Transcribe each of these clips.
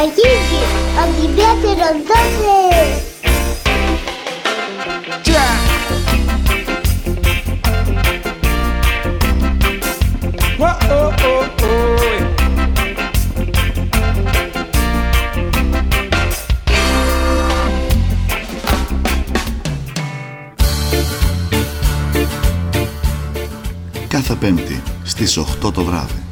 Αρχίζει ο Δημήτρης Δόξης. Oh, oh, oh. κάθε Πέμπτη στις 8 το βράδυ.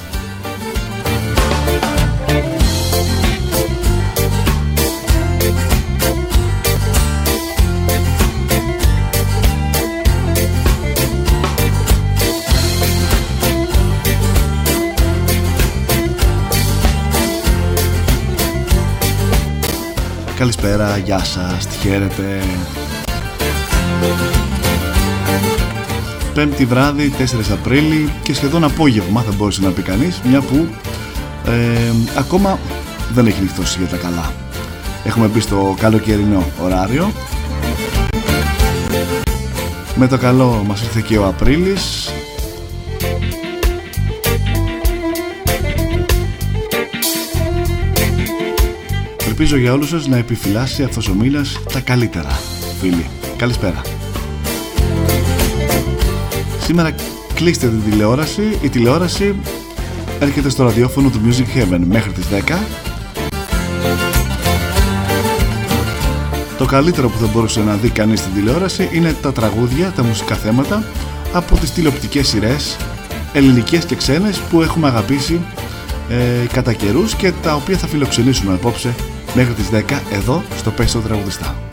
Καλησπέρα, γεια σας, τι χαίρετε. Πέμπτη βράδυ, 4 Απρίλη και σχεδόν απόγευμα θα μπορούσε να πει κανείς, μια που ε, ακόμα δεν έχει νυχτώσει για τα καλά. Έχουμε μπει στο καλοκαιρινό ωράριο. Με το καλό μας ήρθε και ο Απρίλης Ελπίζω για όλους σας να επιφυλάσσει αυτός ο μήνας τα καλύτερα, φίλοι. Καλησπέρα. Σήμερα κλείστε την τηλεόραση. Η τηλεόραση έρχεται στο ραδιόφωνο του Music Heaven μέχρι τις 10. Το καλύτερο που θα μπορούσε να δει κανείς στην τηλεόραση είναι τα τραγούδια, τα μουσικά θέματα από τις τηλεοπτικές σειρές ελληνικές και ξένες που έχουμε αγαπήσει ε, κατά καιρούς και τα οποία θα φιλοξενήσουμε απόψε μέχρι τις 10 εδώ στο Πέστο Τραγουδιστά.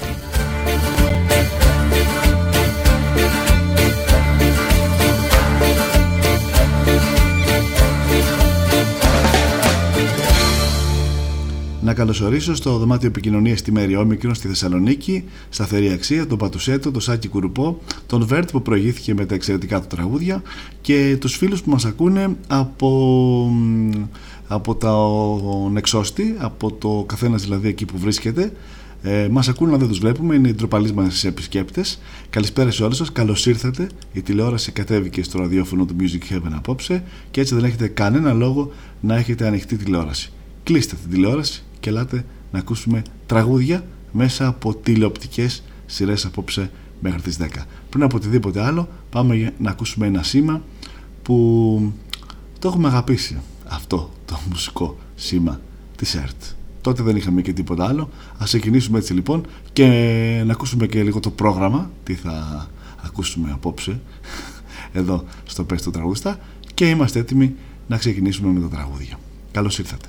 Καλωσορίσω στο δωμάτιο επικοινωνίας στη Μέρη Όμικρον στη Θεσσαλονίκη, σταθερή αξία, τον Πατουσέτο, τον Σάκη Κουρουπό, τον Βέρτ που προηγήθηκε με τα εξαιρετικά του τραγούδια και τους φίλους που μας ακούνε από από τον εξώστη, από το καθένας δηλαδή εκεί που βρίσκεται. Ε, μας ακούνε αλλά δεν τους βλέπουμε, είναι οι ντροπαλείς μας επισκέπτες. Καλησπέρα σε όλους σας, καλώς ήρθατε. Η τηλεόραση κατέβηκε στο ραδιόφωνο του Music Heaven απόψε και έτσι δεν έχετε κανένα λόγο να έχετε ανοιχτή τηλεόραση. Κλείστε την τηλεόραση και ελάτε να ακούσουμε τραγούδια μέσα από τηλεοπτικές σειρές απόψε μέχρι τις 10. Πριν από οτιδήποτε άλλο πάμε να ακούσουμε ένα σήμα που το έχουμε αγαπήσει αυτό το μουσικό σήμα της ΕΡΤ. Τότε δεν είχαμε και τίποτα άλλο. Ας ξεκινήσουμε έτσι λοιπόν και να ακούσουμε και λίγο το πρόγραμμα, τι θα ακούσουμε απόψε εδώ στο Πες το Τραγουδιστά και είμαστε έτοιμοι να ξεκινήσουμε με τα τραγούδια. Καλώς ήρθατε.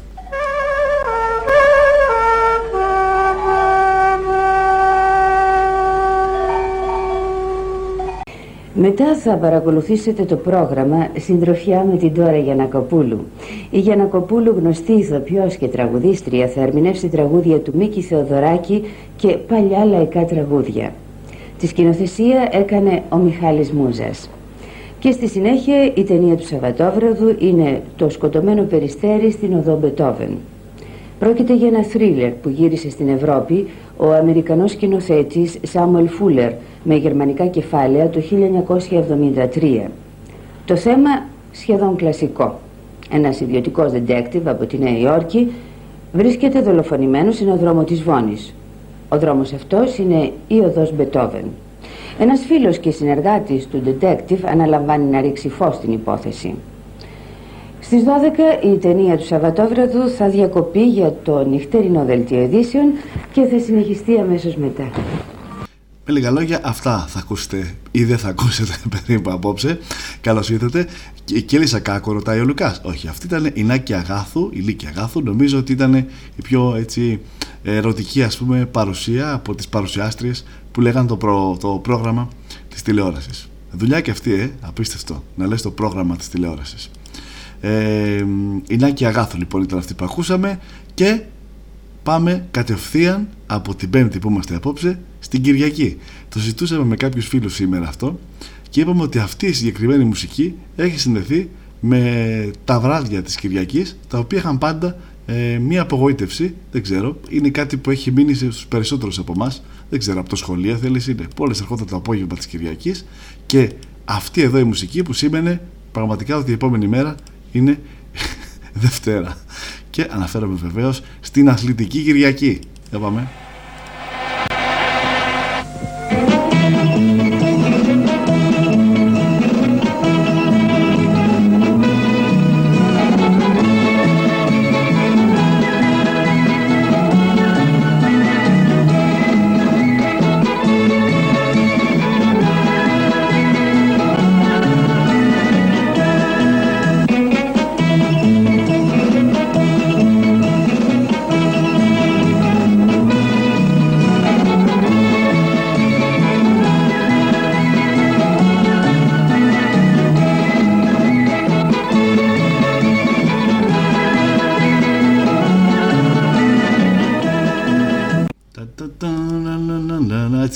Μετά θα παρακολουθήσετε το πρόγραμμα «Συντροφιά με την Τώρα Γιανακοπούλου». Η Γιανακοπούλου, γνωστή ηθοποιός και τραγουδίστρια, θα ερμηνεύσει τραγούδια του Μίκη Θεοδωράκη και παλιά λαϊκά τραγούδια. Τη σκηνοθεσία έκανε ο Μιχάλης Μούζας. Και στη συνέχεια η ταινία του Σαββατόβραδου είναι «Το σκοτωμένο περιστέρι στην οδό Μπετόβεν». Πρόκειται για ένα θρίλερ που γύρισε στην Ευρώπη ο Αμερικανός σκηνοθέτης Σάμουελ Φούλερ με γερμανικά κεφάλαια το 1973. Το θέμα σχεδόν κλασικό. Ένας ιδιωτικός detective από τη Νέα Υόρκη βρίσκεται δολοφονημένος σε ένα δρόμο της Βόνης. Ο δρόμος αυτός είναι η οδός Μπετόβεν. Ένας φίλος και συνεργάτης του detective αναλαμβάνει να ρίξει φως στην υπόθεση. Στις 12 η ταινία του Σαββατόβραδου θα διακοπεί για το νυχτερινό δελτίο ειδήσεων και θα συνεχιστεί αμέσως μετά. Με λίγα λόγια, αυτά θα ακούσετε ή δεν θα ακούσετε περίπου απόψε. Καλώς ήρθατε. Η Κέλισσα Κάκο ρωτάει ο Λουκάς. Όχι, αυτή ήταν η Νάκη Αγάθου, η Λίκη Αγάθου. Νομίζω ότι ήταν η πιο έτσι, ερωτική ας πούμε, παρουσία από τις παρουσιάστριες που λέγαν το, το πρόγραμμα της τηλεόρασης. Δουλειά και αυτή, ε, απίστευτο. Να λες το πρόγραμμα της τηλεόρασης. Ε, η Νάκη Αγάθου λοιπόν ήταν αυτή που ακούσαμε και πάμε κατευθείαν από την Πέμπτη που είμαστε απόψε στην Κυριακή. Το συζητούσαμε με κάποιους φίλους σήμερα αυτό και είπαμε ότι αυτή η συγκεκριμένη μουσική έχει συνδεθεί με τα βράδια της Κυριακής τα οποία είχαν πάντα ε, μία απογοήτευση, δεν ξέρω, είναι κάτι που έχει μείνει στους περισσότερους από εμάς, δεν ξέρω, από το σχολείο θέλεις είναι. Πόλες ερχόταν το απόγευμα της Κυριακής και αυτή εδώ η μουσική που σήμαινε πραγματικά ότι η επόμενη μέρα είναι Δευτέρα. Και αναφέρομαι βεβαίως στην Αθλητική Κυριακή. Για πάμε.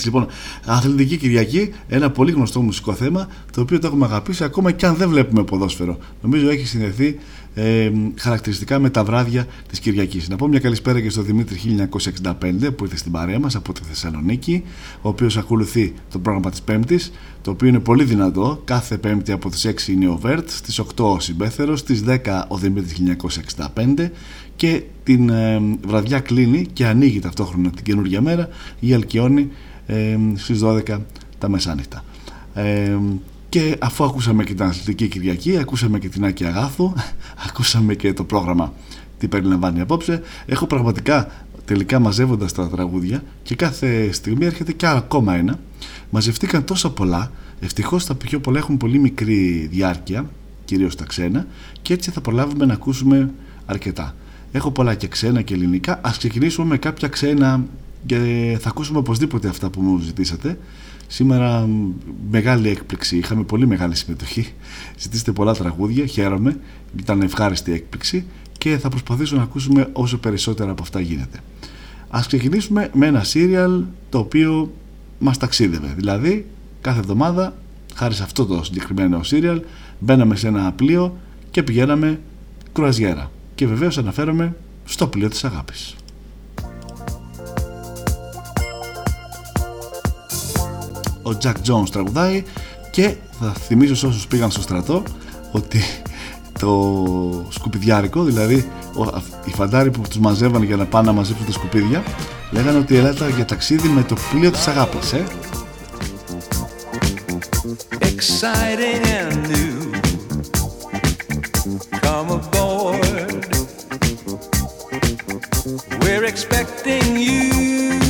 Λοιπόν, Αθλητική Κυριακή, ένα πολύ γνωστό μουσικό θέμα, το οποίο το έχουμε αγαπήσει ακόμα και αν δεν βλέπουμε ποδόσφαιρο. Νομίζω έχει συνδεθεί ε, χαρακτηριστικά με τα βράδια της Κυριακής. Να πω μια καλησπέρα και στο Δημήτρη 1965 που ήρθε στην παρέα μας από τη Θεσσαλονίκη, ο οποίος ακολουθεί το πρόγραμμα της Πέμπτης, το οποίο είναι πολύ δυνατό. Κάθε Πέμπτη από τις 6 είναι ο Βέρτ, στις 8 ο Συμπέθερος, στις 10 ο Δημήτρης 1965 και την ε, βραδιά κλείνει και ανοίγει ταυτόχρονα την καινούργια μέρα η Αλκιόνη ε, στις 12 τα μεσάνυχτα. Ε, και αφού ακούσαμε και την Αθλητική Κυριακή, ακούσαμε και την Άκη Αγάθου, ακούσαμε και το πρόγραμμα τι περιλαμβάνει απόψε, έχω πραγματικά τελικά μαζεύοντας τα τραγούδια και κάθε στιγμή έρχεται και ακόμα ένα. Μαζευτήκαν τόσο πολλά, ευτυχώς τα πιο πολλά έχουν πολύ μικρή διάρκεια, κυρίως τα ξένα, και έτσι θα προλάβουμε να ακούσουμε αρκετά. Έχω πολλά και ξένα και ελληνικά. Ας ξεκινήσουμε με κάποια ξένα και θα ακούσουμε οπωσδήποτε αυτά που μου ζητήσατε. Σήμερα μεγάλη έκπληξη, είχαμε πολύ μεγάλη συμμετοχή. Ζητήσετε πολλά τραγούδια, χαίρομαι. Ήταν ευχάριστη έκπληξη και θα προσπαθήσω να ακούσουμε όσο περισσότερα από αυτά γίνεται. Ας ξεκινήσουμε με ένα σύριαλ το οποίο μας ταξίδευε. Δηλαδή, κάθε εβδομάδα, χάρη σε αυτό το συγκεκριμένο σύριαλ, μπαίναμε σε ένα πλοίο και πηγαίναμε κρουαζιέρα και βεβαίως αναφέρομαι στο πλοίο της αγάπης. Ο Jack Jones τραγουδάει και θα θυμίσω σε όσους πήγαν στο στρατό ότι το σκουπιδιάρικο, δηλαδή οι φαντάροι που τους μαζεύαν για να πάνε να μαζέψουν τα σκουπίδια λέγανε ότι ελάτε για ταξίδι με το πλοίο της αγάπης ε; Exciting and new. Come aboard. We're expecting you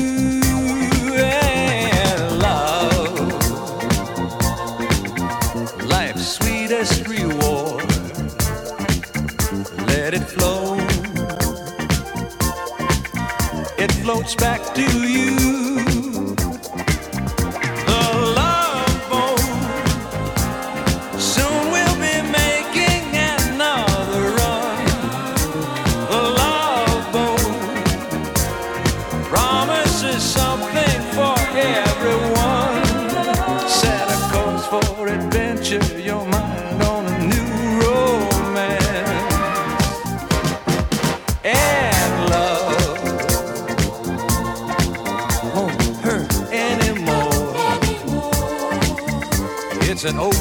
floats back to you. and oh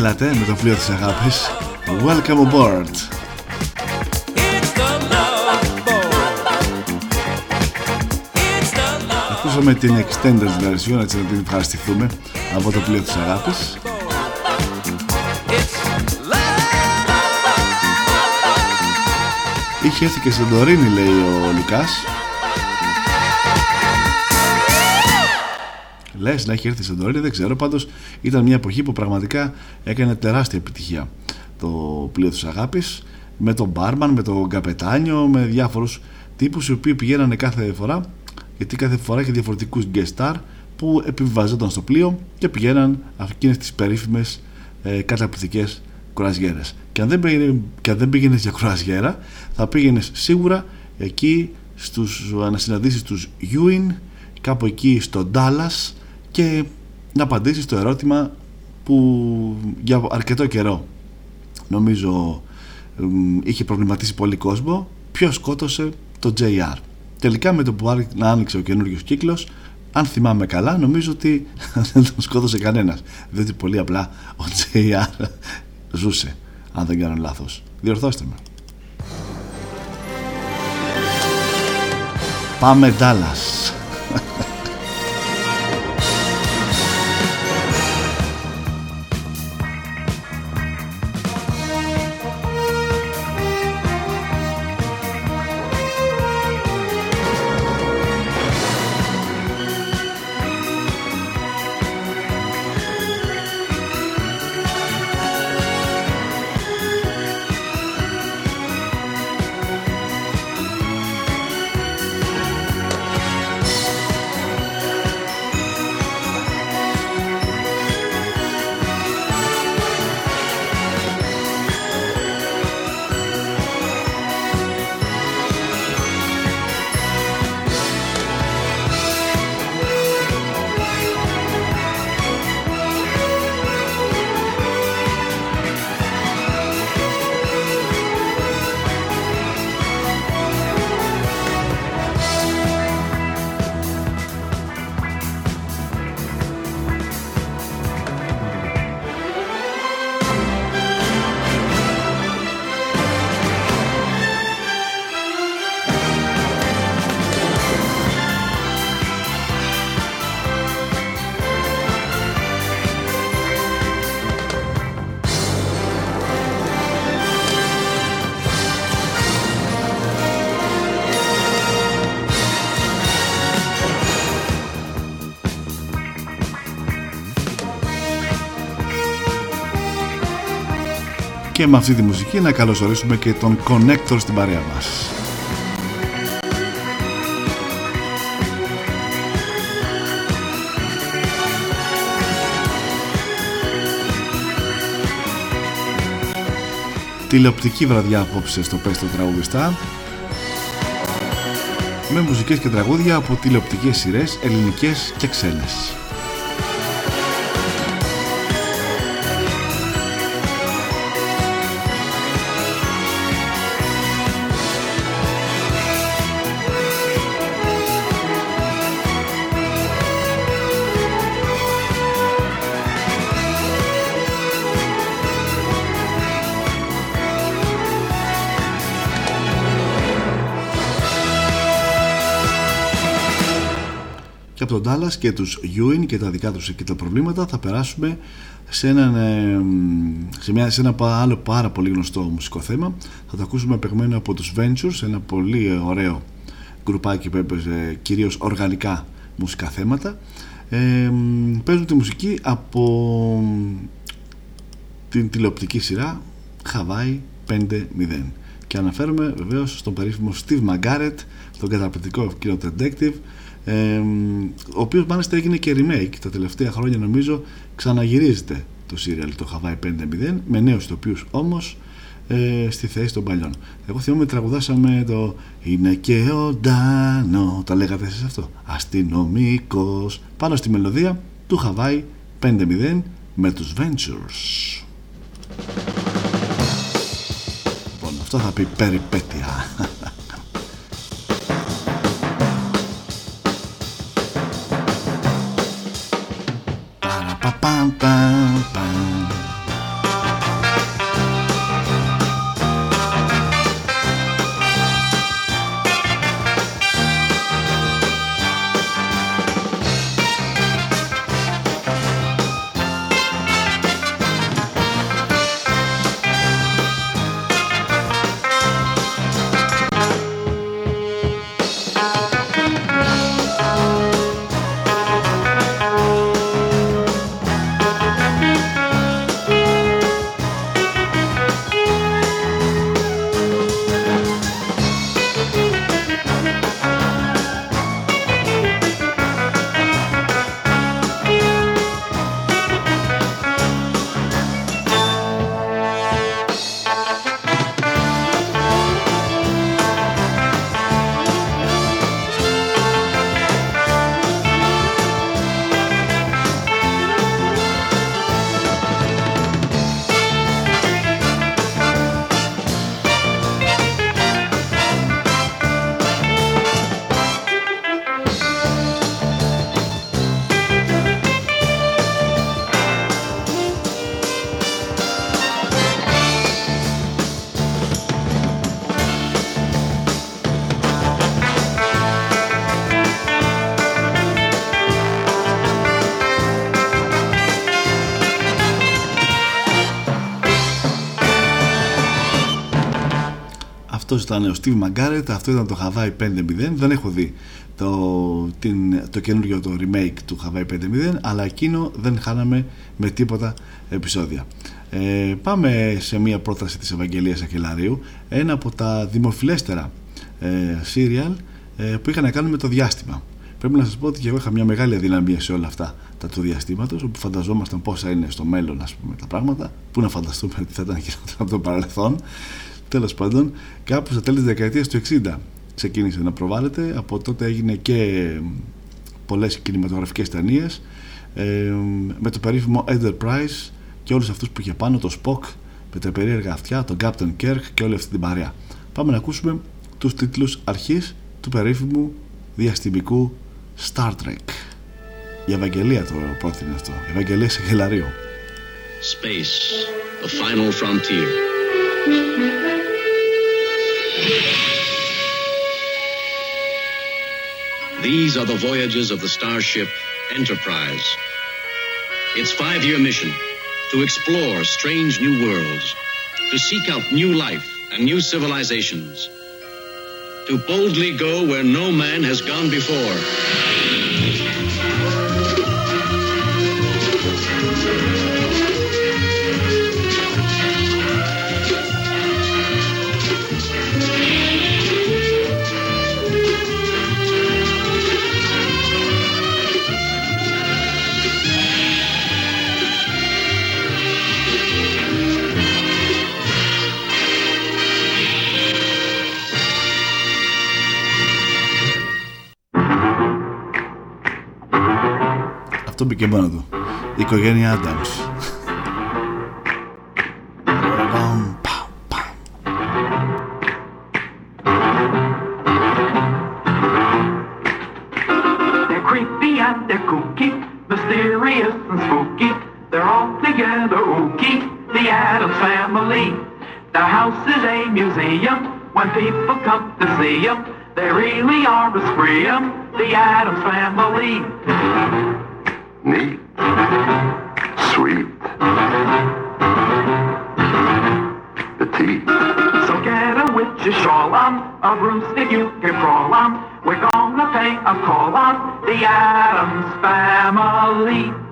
Έλατε με το πλοίο της αγάπης. Welcome aboard Ακούσαμε την extended version έτσι να την ευχαριστηθούμε από το πλοίο της αγάπης Είχε έρθει και στην Τωρίνη λέει ο Λουκάς Λες να έχει έρθει στην Τωρίνη, δεν ξέρω. Πάντως ήταν μια εποχή που πραγματικά έκανε τεράστια επιτυχία το πλοίο της αγάπης με τον Μπάρμαν, με τον Καπετάνιο, με διάφορους τύπους οι οποίοι πηγαίνανε κάθε φορά γιατί κάθε φορά είχε διαφορετικούς guest star που επιβιβαζόταν στο πλοίο και πηγαίναν αυτές τις περίφημες ε, καταπληκτικές κουραζιέρε. Και αν δεν πήγαινε, δεν πήγαινες για κουραζιέρα, θα πήγαινες σίγουρα εκεί στους ανασυναντήσεις τους Ewing, κάπου εκεί στο Dallas και να απαντήσεις στο ερώτημα που για αρκετό καιρό νομίζω είχε προβληματίσει πολύ κόσμο ποιος σκότωσε το JR τελικά με το που άνοιξε ο καινούριο κύκλος αν θυμάμαι καλά νομίζω ότι δεν τον σκότωσε κανένας. Διότι πολύ απλά ο JR ζούσε αν δεν κάνω λάθος. Διορθώστε με. Πάμε Dallas με αυτή τη μουσική να καλωσορίσουμε και τον Connector στην παρέα μας. Τηλεοπτική βραδιά απόψε στο Πέστο Τραγουδιστά με μουσικές και τραγούδια από τηλεοπτικές σειρές ελληνικές και ξένες. Τον Dallas και τους Ewing και τα δικά τους εκεί τα προβλήματα. Θα περάσουμε σε, έναν, ε, σε, μια, σε ένα άλλο πάρα πολύ γνωστό μουσικό θέμα. Θα το ακούσουμε παιγμένο από τους Ventures ένα πολύ ωραίο γκρουπάκι που έπαιζε κυρίως οργανικά μουσικά θέματα. Ε, παίζουν τη μουσική από την τηλεοπτική σειρά Hawaii 5-0 και αναφέρομαι βεβαίως στον περίφημο Steve McGarrett τον καταπληκτικό κύριο detective ε, ο οποίος μάλιστα έγινε και remake τα τελευταία χρόνια νομίζω ξαναγυρίζεται το serial το Hawaii 5-0 με νέους τοπίους όμως ε, στη θέση των παλιών. Εγώ θυμάμαι τραγουδάσαμε το είναι και ο Ντάνο τα λέγατε εσείς αυτό; Αστυνομικός πάνω στη μελωδία του Hawaii 5-0 με τους Ventures. Λοιπόν αυτό θα πει περιπέτεια ήταν ο Steve McGarrett, αυτό ήταν το Hawaii 5.0. Δεν έχω δει το, την, το καινούργιο το remake του Hawaii 5.0, αλλά εκείνο δεν χάναμε με τίποτα επεισόδια. Ε, πάμε σε μια πρόταση της Ευαγγελίας Ακελαρίου, ένα από τα δημοφιλέστερα ε, serial ε, που είχαν να κάνουν με το διάστημα. Πρέπει να σας πω ότι και εγώ είχα μια μεγάλη αδυναμία σε όλα αυτά τα του διαστήματος, όπου φανταζόμασταν πόσα είναι στο μέλλον ας πούμε, τα πράγματα, που να φανταστούμε ότι θα ήταν χειρότερα από το παρελθόν. Τέλος πάντων, κάπου στα τέλη της δεκαετίας του 60 ξεκίνησε να προβάλλεται. Από τότε έγινε και πολλές κινηματογραφικές ταινίες ε, με το περίφημο Enterprise και όλους αυτούς που είχε πάνω, το Spock με τα περίεργα αυτιά, τον Captain Kirk και όλη αυτή την παρέα. Πάμε να ακούσουμε τους τίτλους αρχής του περίφημου διαστημικού Star Trek. Η Ευαγγελία το πρότεινε αυτό. Η Ευαγγελία σε γελαρίο. Space, the final frontier. These are the voyages of the starship Enterprise. Its five year mission to explore strange new worlds, to seek out new life and new civilizations, to boldly go where no man has gone before. μπήκε μόνο του. Η οικογένεια Adams. family. The house is a museum. When people come to see 'em, They really are a scream, the Adams family. Neat. Sweet. Petite. So get a witch's shawl on, a broomstick you can crawl on. We're gonna pay a call on the Adams Family.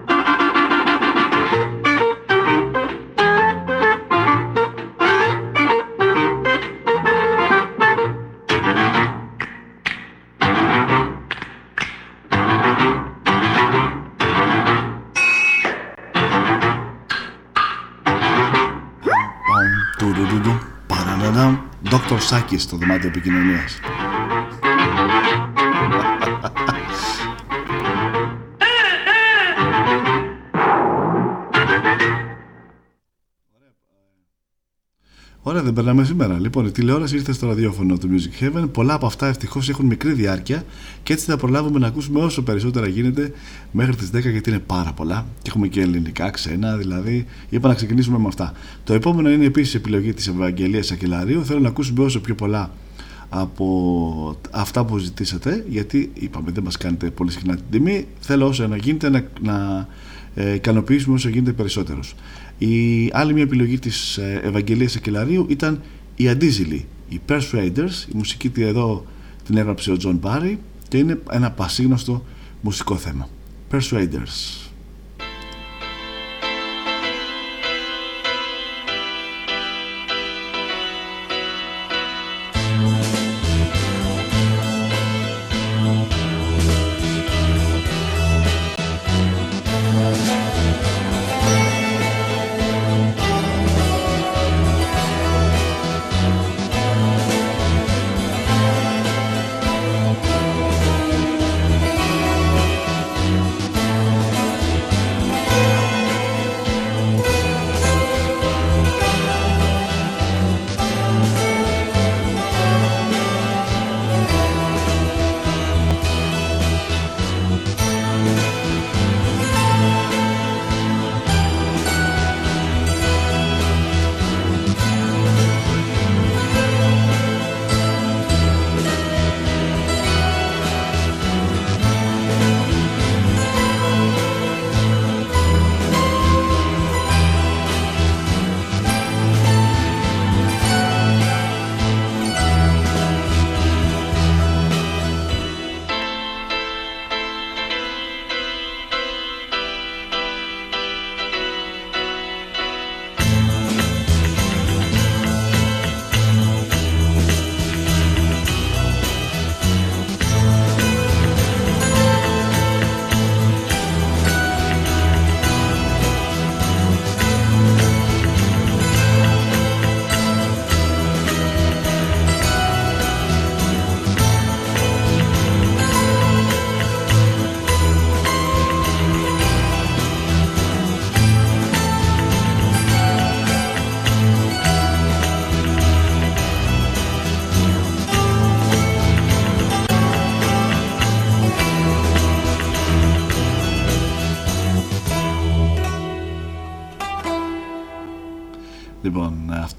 Dr. Σάκης στο δωμάτιο επικοινωνίας. Δεν περνάμε σήμερα. Λοιπόν, η τηλεόραση ήρθε στο ραδιόφωνο του Music Heaven. Πολλά από αυτά ευτυχώς έχουν μικρή διάρκεια και έτσι θα προλάβουμε να ακούσουμε όσο περισσότερα γίνεται μέχρι τις 10 γιατί είναι πάρα πολλά. Και έχουμε και ελληνικά, ξένα, δηλαδή. Είπα να ξεκινήσουμε με αυτά. Το επόμενο είναι επίσης επιλογή της Ευαγγελίας Ακελαρίου. Θέλω να ακούσουμε όσο πιο πολλά από αυτά που ζητήσατε γιατί είπαμε δεν μας κάνετε πολύ συχνά την τιμή θέλω όσο να γίνεται να, να ε, ικανοποιήσουμε όσο γίνεται περισσότερους η άλλη μια επιλογή της ε, Ευαγγελίας Ακελαρίου ήταν οι Αντίζηλοι, οι Persuaders, η μουσική τη εδώ την έγραψε ο Τζον Μπάρι και είναι ένα πασίγνωστο μουσικό θέμα. Persuaders.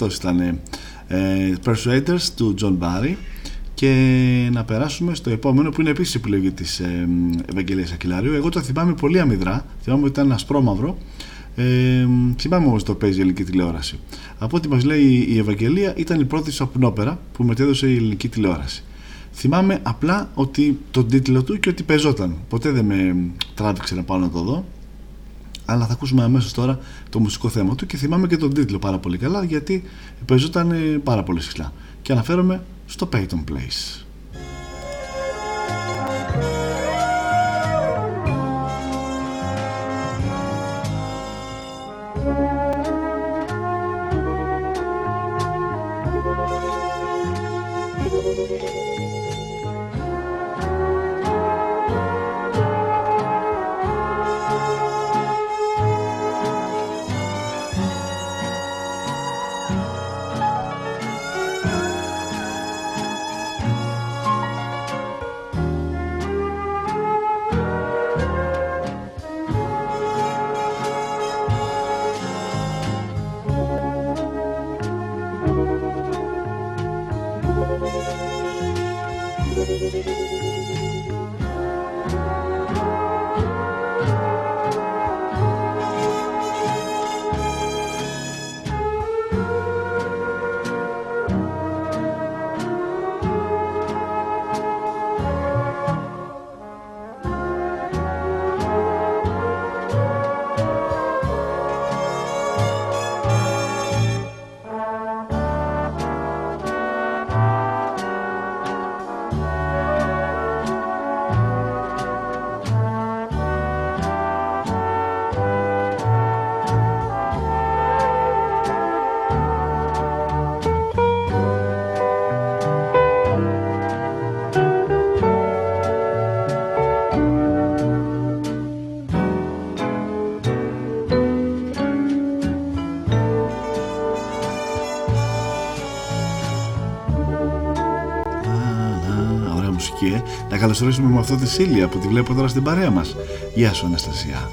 Αυτός ήταν ε, Persuaders του John Barry και να περάσουμε στο επόμενο που είναι επίσης επιλογή της ε, Ευαγγελίας Ακυλαρίου. Εγώ το θυμάμαι πολύ αμυδρά, θυμάμαι ότι ήταν ασπρόμαυρο ε, θυμάμαι όμως το παίζει η ελληνική τηλεόραση. Από ό,τι μας λέει η Ευαγγελία ήταν η πρώτη σαπνόπερα που μετέδωσε η ελληνική τηλεόραση. Θυμάμαι απλά ότι τον τίτλο του και ότι παίζονταν. Ποτέ δεν με τράβηξε να πάω να το δω αλλά θα ακούσουμε αμέσως τώρα το μουσικό θέμα του και θυμάμαι και τον τίτλο πάρα πολύ καλά γιατί παίζονταν πάρα πολύ συχνά και αναφέρομαι στο Peyton Place. Να καλωσορίσουμε με αυτό τη Σίλια που τη βλέπω τώρα στην παρέα μας. Γεια σου Αναστασία.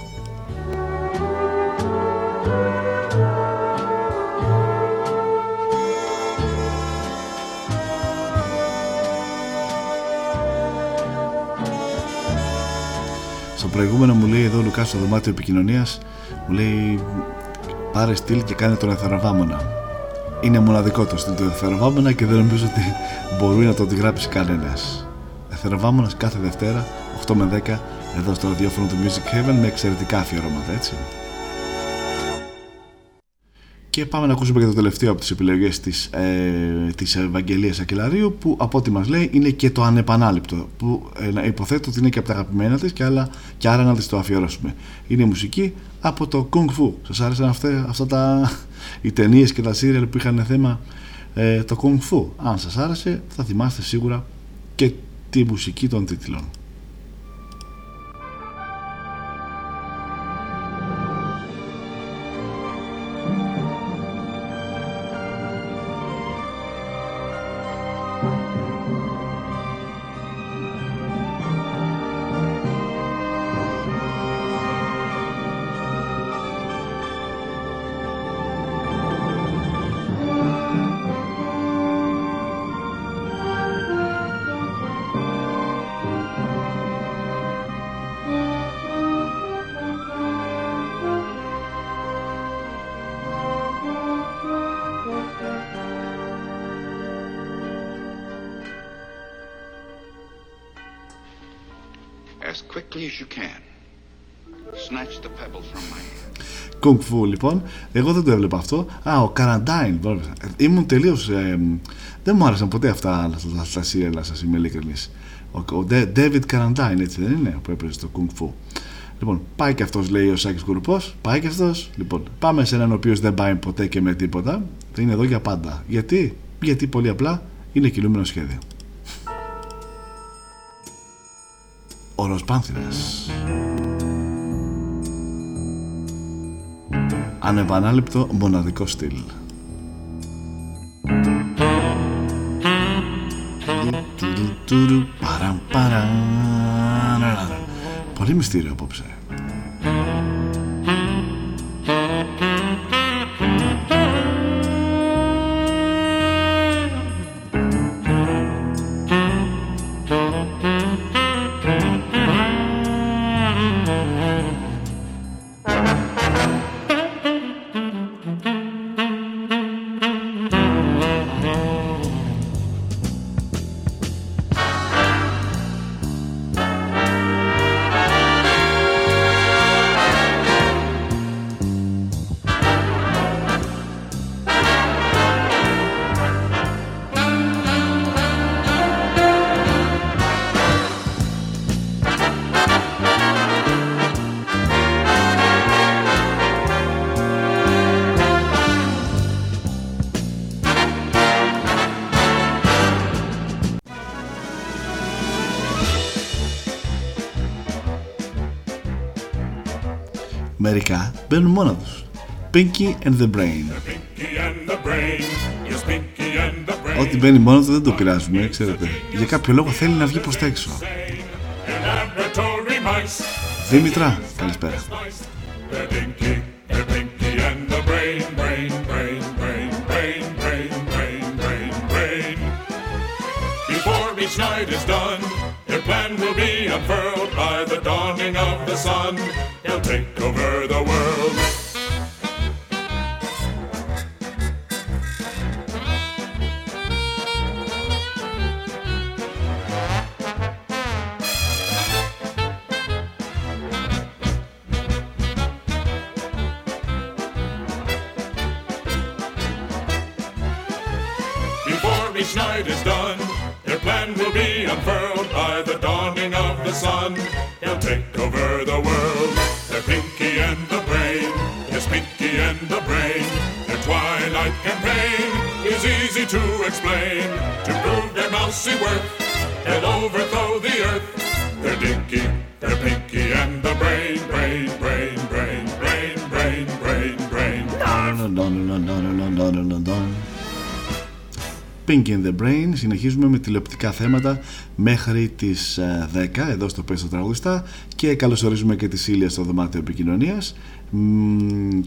Στο προηγούμενο μου λέει εδώ ο Λουκάς στο δωμάτιο επικοινωνίας μου λέει πάρε στυλ και κάνε τον εθεροβάμωνα. Είναι μοναδικό το στυλ του εθεροβάμωνα και δεν νομίζω ότι μπορεί να το αντιγράψει κανένας. Εθεροβάμωνας κάθε Δευτέρα 8 με 10 εδώ στο ραδιόφωνο του Music Heaven με εξαιρετικά αφιερώματα έτσι. Και πάμε να ακούσουμε και το τελευταίο από τις επιλογές της, ε, της Ευαγγελίας Ακελαρίου που από ό,τι μας λέει είναι και το ανεπανάληπτο που ε, υποθέτω ότι είναι και από τα αγαπημένα της και, άλλα, και άρα να της το αφιερώσουμε. Είναι μουσική από το Kung Fu. Σας άρεσαν αυτά, αυτά τα, οι ταινίες και τα σύριαλ που είχαν θέμα ε, το Kung Fu. Αν σας άρεσε θα θυμάστε σίγουρα και τη μουσική των τίτλων. Kung Fu λοιπόν. Εγώ δεν το έβλεπα αυτό. Α, ο Καραντάιν. Ήμουν τελείως. Ε, δεν μου άρεσαν ποτέ αυτά στα σύριαλα, σας είμαι ειλικρινής. Ο, ο David Καραντάιν, έτσι δεν είναι, που έπαιζε στο Kung Fu. Λοιπόν, πάει και αυτός, λέει ο Σάκης Κουρουπός. Πάει και αυτός. Λοιπόν, πάμε σε έναν ο οποίος δεν πάει ποτέ και με τίποτα. Θα είναι εδώ για πάντα. Γιατί, Γιατί πολύ απλά είναι κινούμενο σχέδιο. Όρος Πάνθυρας. Ανεπανάληπτο μοναδικό στυλ. Πολύ μυστήριο απόψε. Pinky and the Brain. Ό,τι μπαίνει μόνος του δεν το πειράζουμε, ξέρετε. Για κάποιο λόγο θέλει να βγει προς τα έξω. Δήμητρα, καλησπέρα. each night is done, their plan will be unfurled by the dawning of the sun. Συνεχίζουμε με τηλεοπτικά θέματα μέχρι τις 10 ε, εδώ στο Πέστο Τραγουδιστά και καλωσορίζουμε και τη Σίλια στο δωμάτιο επικοινωνίας.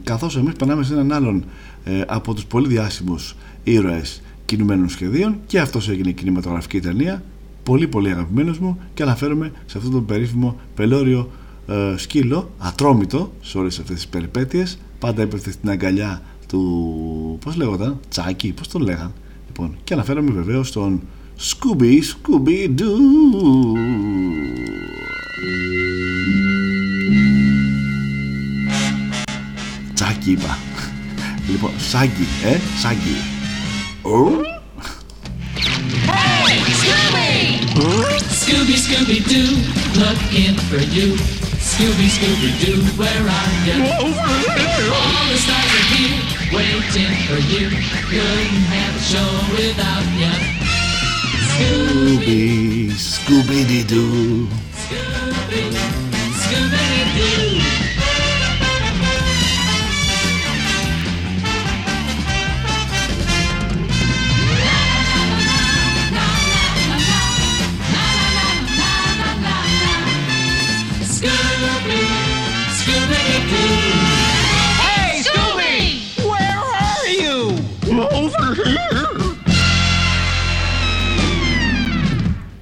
καθώς εμείς περνάμε σε έναν άλλον ε, από τους πολύ διάσημους ήρωες κινουμένων σχεδίων και αυτός έγινε κινηματογραφική ταινία πολύ πολύ αγαπημένος μου και αναφέρομαι σε αυτόν τον περίφημο πελώριο ε, σκύλο, ατρόμητο σε όλες αυτές τις περιπέτειες πάντα έπεφτε στην αγκαλιά του, πώς λέγονταν, Τσάκι, πώς τον λέγαν λοιπόν, και αναφέρομαι βεβαίως στον Scooby Scooby Doo Τσάκι είπα λοιπόν, Σάγκη, ε, Σάγκη Hey, Scooby! Scooby, Scooby Doo, looking for you. Scooby, Scooby Doo, where are you? All the stars are here, waiting for you. Couldn't have a show without you. Scooby, Scooby Doo. Scooby, Scooby Doo.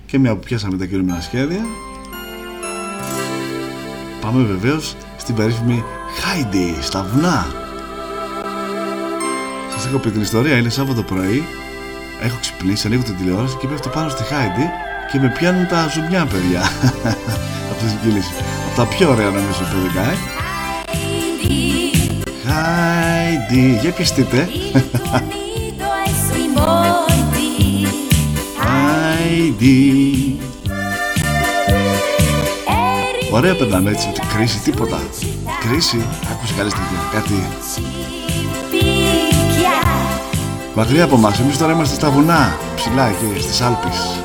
Και μια που πιάσαμε τα κινούμενα σχέδια Πάμε βεβαίως στην περίφημη Χάιντι στα βουνά. Σας έχω πει την ιστορία, είναι Σάββατο πρωί Έχω ξυπνήσει, ανοίγω την τηλεόραση και πέφτω πάνω στη Χάιντι και με πιάνουν τα ζουμιά παιδιά. Αυτή η κίνηση Από τα πιο ωραία νομίζω παιδικά ε. Χάιντι. Για πιαστείτε Χάιντι Ωραία περνάμε έτσι, κρίση τίποτα. Κρίση, άκουσε καλή στιγμή Κάτι. Μακριά από εμάς, εμείς τώρα είμαστε στα βουνά Ψηλά εκεί, στις Άλπεις.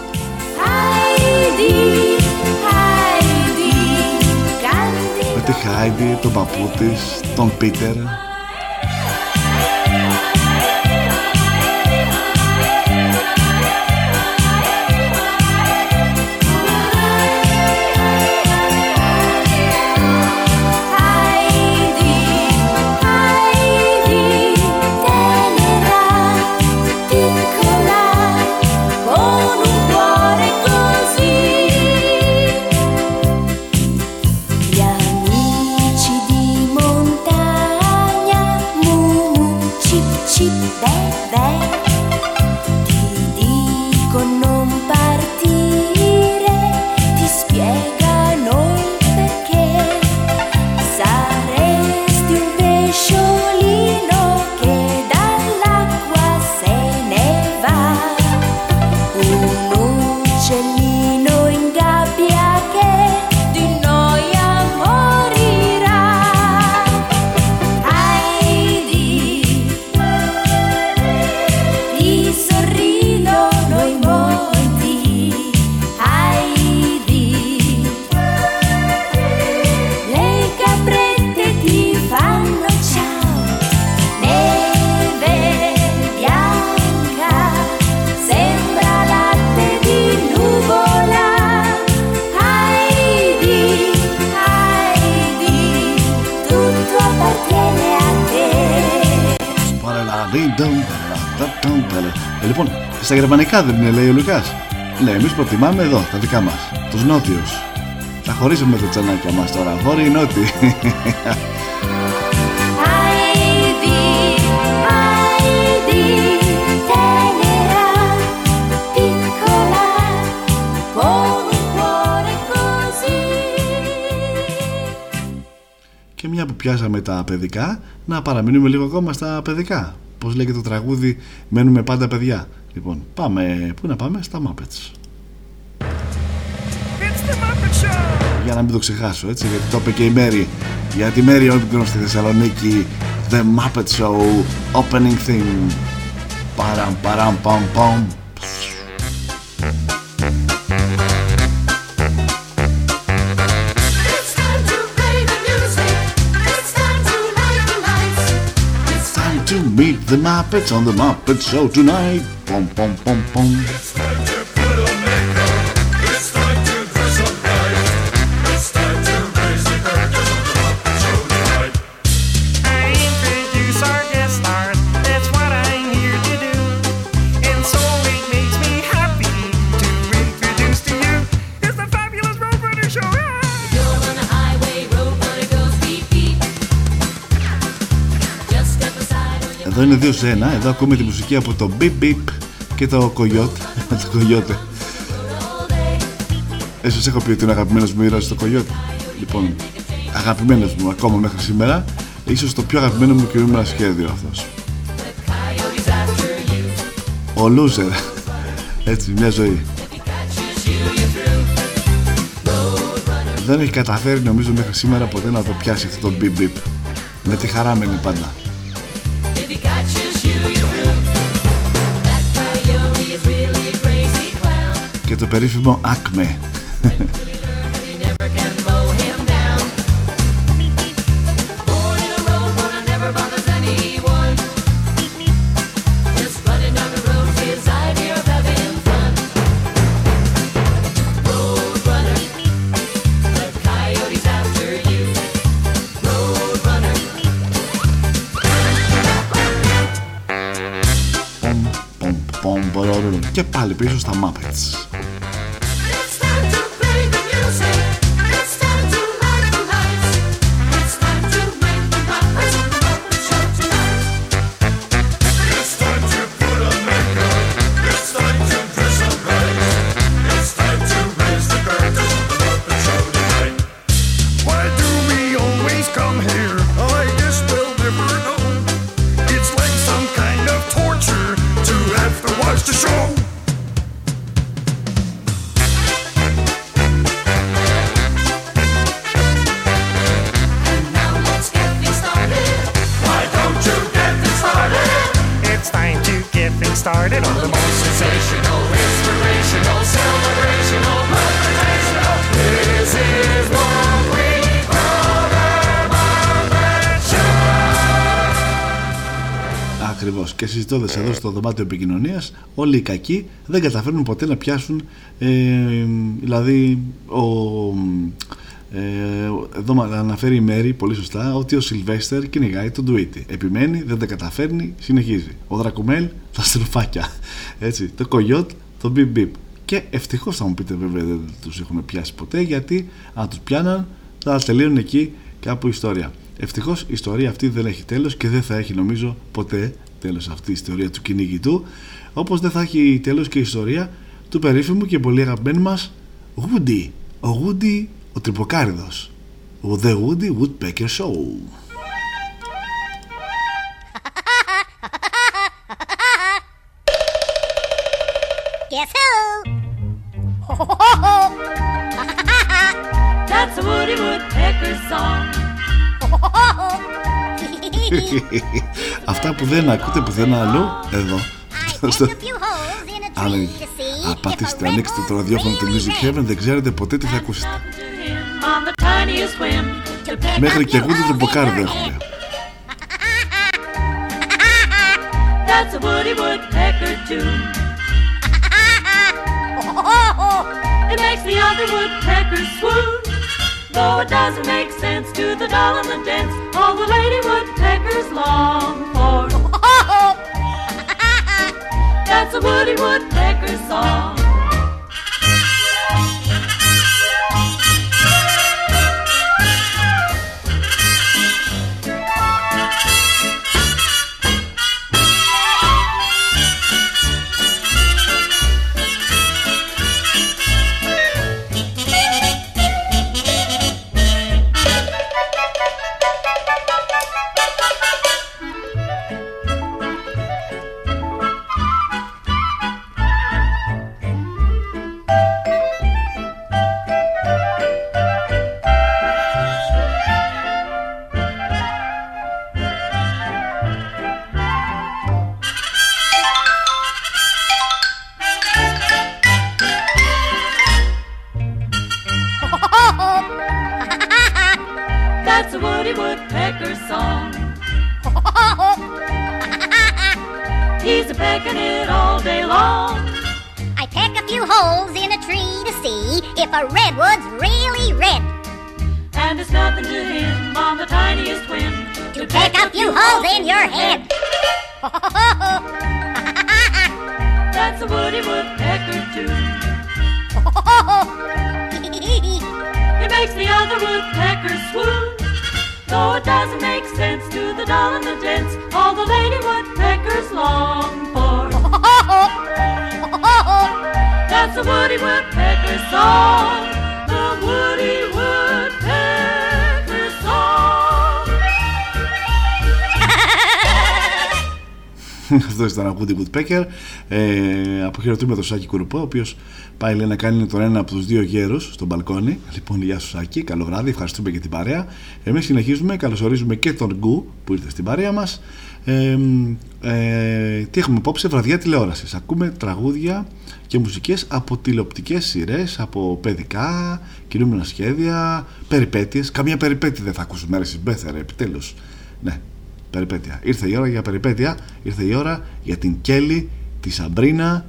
Με τη Χάιντι, τον παππού της, τον Πίτερ στα γερμανικά δεν είναι λέει ο Λουκάς. Ναι, εμείς προτιμάμε εδώ, τα δικά μας Τους νότιους. Τα χωρίσουμε τα τσανάκια μας τώρα Βόρειοι νότιοι. Heidi, Heidi, tenera, piccola, con un cuore così. Και μια που πιάσαμε τα παιδικά Να παραμείνουμε λίγο ακόμα στα παιδικά. Πώς λέγεται το τραγούδι Μένουμε πάντα παιδιά Λοιπόν, πάμε. Πού να πάμε, στα Muppets. Για να μην το ξεχάσω, έτσι, γιατί το είπε και η Μέρη. Γιατί η Μέρη όμπιπτρο στη Θεσσαλονίκη. The Muppet Show Opening Theme. Παραμ, παραμ, παμ, παμ. Muppets. Pom, pom, pom, pom. I introduce our guest stars. That's what I'm here to do. And so it makes me happy to introduce to you is the fabulous Roadrunner Show. You're on the highway, roadrunner goes beep beep. Just step aside on your Εδώ είναι δύο σε ένα. Εδώ ακούμε τη μουσική από το Beep Beep και το Coyote. το Coyote. Ε, σας έχω πει ότι είναι αγαπημένος μου ήρωας το Coyote. Λοιπόν, αγαπημένος μου ακόμα μέχρι σήμερα. Ίσως το πιο αγαπημένο μου κινούμενο σχέδιο αυτός. Ο Loser. Έτσι, μια ζωή. Δεν έχει καταφέρει νομίζω μέχρι σήμερα ποτέ να το πιάσει αυτό το Beep Beep. Με τη χαρά μένει πάντα. Πομ, πομ, πορορορο. Και πάλι πίσω στα Muppets. Ακριβώς. Και συζητώντας εδώ στο δωμάτιο επικοινωνίας, όλοι οι κακοί δεν καταφέρνουν ποτέ να πιάσουν. Ε, δηλαδή, ο, ε, εδώ μα- αναφέρει η Μέρη πολύ σωστά ότι ο Σιλβέστερ κυνηγάει τον Τουίτη. Επιμένει, δεν τα καταφέρνει, συνεχίζει. Ο Δρακουμέλ, τα στροφάκια. Έτσι, το Κογιότ, το Μπιπ Μπιπ. Και ευτυχώς θα μου πείτε, βέβαια, δεν τους έχουν πιάσει ποτέ γιατί αν τους πιάναν θα τελείωνε εκεί κάπου η ιστορία. Ευτυχώς η ιστορία αυτή δεν έχει τέλος και δεν θα έχει νομίζω ποτέ τέλος αυτή η ιστορία του κυνηγητού. Όπως δεν θα έχει τέλος και η ιστορία του περίφημου και πολύ αγαπημένου μας Woody. Ο Woody ο τρυποκάριδος. Ο The Woody Woodpecker Show. Guess who? That's a Woody Woodpecker song. Αυτά που δεν ακούτε πουθενά αλλού, εδώ. Στο- Αν αν πατήσετε, ανοίξετε το ραδιόφωνο του Music Heaven, δεν ξέρετε ποτέ τι θα ακούσετε. On the tiniest whim to pick Μέχρι up και your εγώ δεν μποκάρδο hair. έχουμε. That's a Woody Woodpecker tune. It makes the other woodpeckers swoon. Though it doesn't make sense to the dull and the dense, all the lady woodpeckers long for. That's a Woody Woodpecker song. Αυτός ήταν ο Woody Woodpecker. Ε, αποχαιρετούμε τον Σάκη Κουρουπό, ο οποίος πάει λέει, να κάνει τον ένα από τους δύο γέρους στο μπαλκόνι. Λοιπόν, γεια σου Σάκη, καλό βράδυ, ευχαριστούμε για την παρέα. Εμείς συνεχίζουμε, καλωσορίζουμε και τον Γκου που ήρθε στην παρέα μας. Ε, ε, τι έχουμε απόψε, βραδιά τηλεόρασης. Ακούμε τραγούδια και μουσικές από τηλεοπτικές σειρές, από παιδικά, κινούμενα σχέδια, περιπέτειες. Καμία περιπέτεια δεν θα ακούσουμε, ρε Μπέθερ, επιτέλους. Ναι, περιπέτεια. Ήρθε η ώρα για περιπέτεια, ήρθε η ώρα για την Κέλλη, τη Σαμπρίνα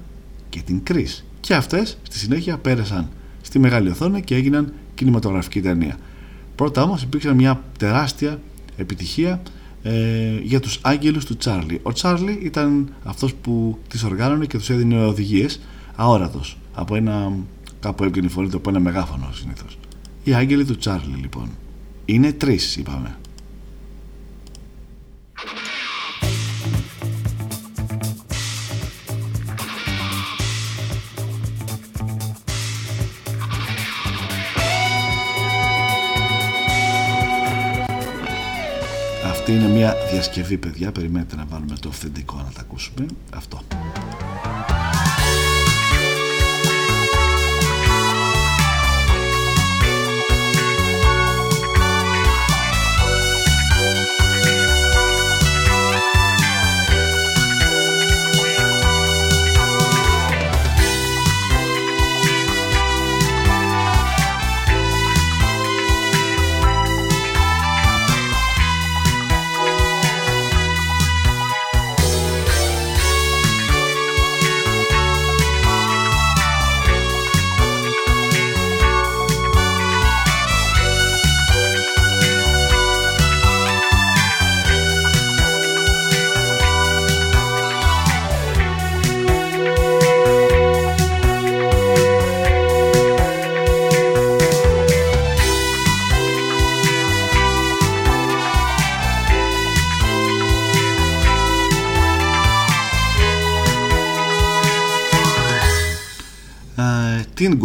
και την Κρίς. Και αυτές στη συνέχεια πέρασαν στη μεγάλη οθόνη και έγιναν κινηματογραφική ταινία. Πρώτα όμως υπήρξε μια τεράστια επιτυχία ε, για τους άγγελους του Τσάρλι. Ο Τσάρλι ήταν αυτός που τις οργάνωνε και τους έδινε οδηγίες αόρατος από ένα κάπου έβγαινε η φωνή του από ένα μεγάφωνο συνήθως. Οι άγγελοι του Τσάρλι λοιπόν. Είναι τρεις είπαμε. Αυτή είναι μια διασκευή, παιδιά. Περιμένετε να βάλουμε το αυθεντικό να τα ακούσουμε. Αυτό.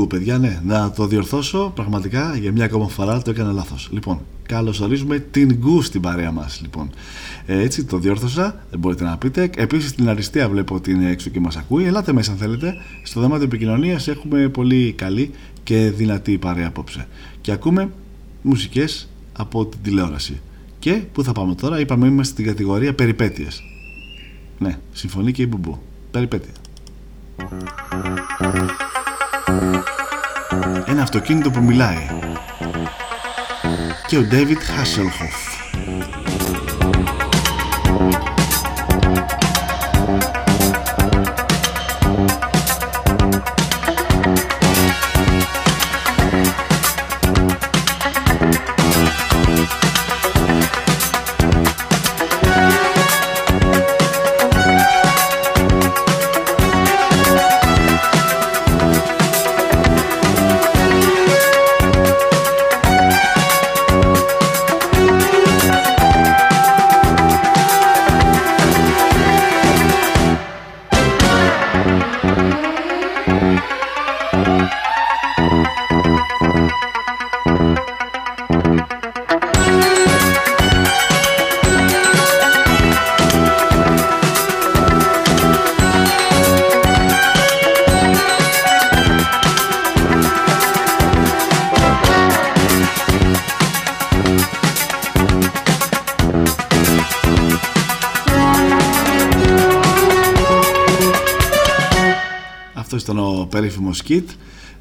Παιδιά, ναι, να το διορθώσω πραγματικά για μια ακόμα φορά το έκανα λάθος. Λοιπόν, καλωσορίζουμε την γκου στην παρέα μας. Λοιπόν, ε, έτσι το διόρθωσα, δεν μπορείτε να πείτε. Επίσης την Αριστεία βλέπω ότι είναι έξω και μας ακούει. Ελάτε μέσα αν θέλετε. Στο δωμάτιο επικοινωνίας έχουμε πολύ καλή και δυνατή παρέα απόψε. Και ακούμε μουσικές από την τηλεόραση. Και πού θα πάμε τώρα, είπαμε είμαστε στην κατηγορία περιπέτειες. Ναι, συμφωνεί και η Μπουμπού. Περιπέτεια. Ένα αυτοκίνητο που μιλάει. Και ο David Hasselhoff. Περίφημο Σκιτ,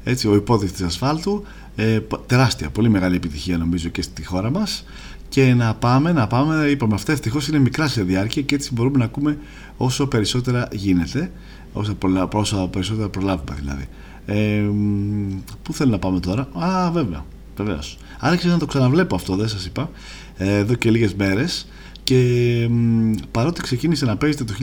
έτσι, ο υπόδειχτη ασφάλτου. Ε, π- τεράστια, πολύ μεγάλη επιτυχία νομίζω και στη χώρα μας. Και να πάμε, να πάμε, είπαμε αυτά ευτυχώς είναι μικρά σε διάρκεια και έτσι μπορούμε να ακούμε όσο περισσότερα γίνεται όσο, προλα... όσο περισσότερα προλάβουμε δηλαδή. Ε, μ, πού θέλω να πάμε τώρα; Α βέβαια βεβαίως. Άρχισα να το ξαναβλέπω αυτό δεν σας είπα ε, εδώ και λίγες μέρες. Και μ, παρότι ξεκίνησε να παίζεται το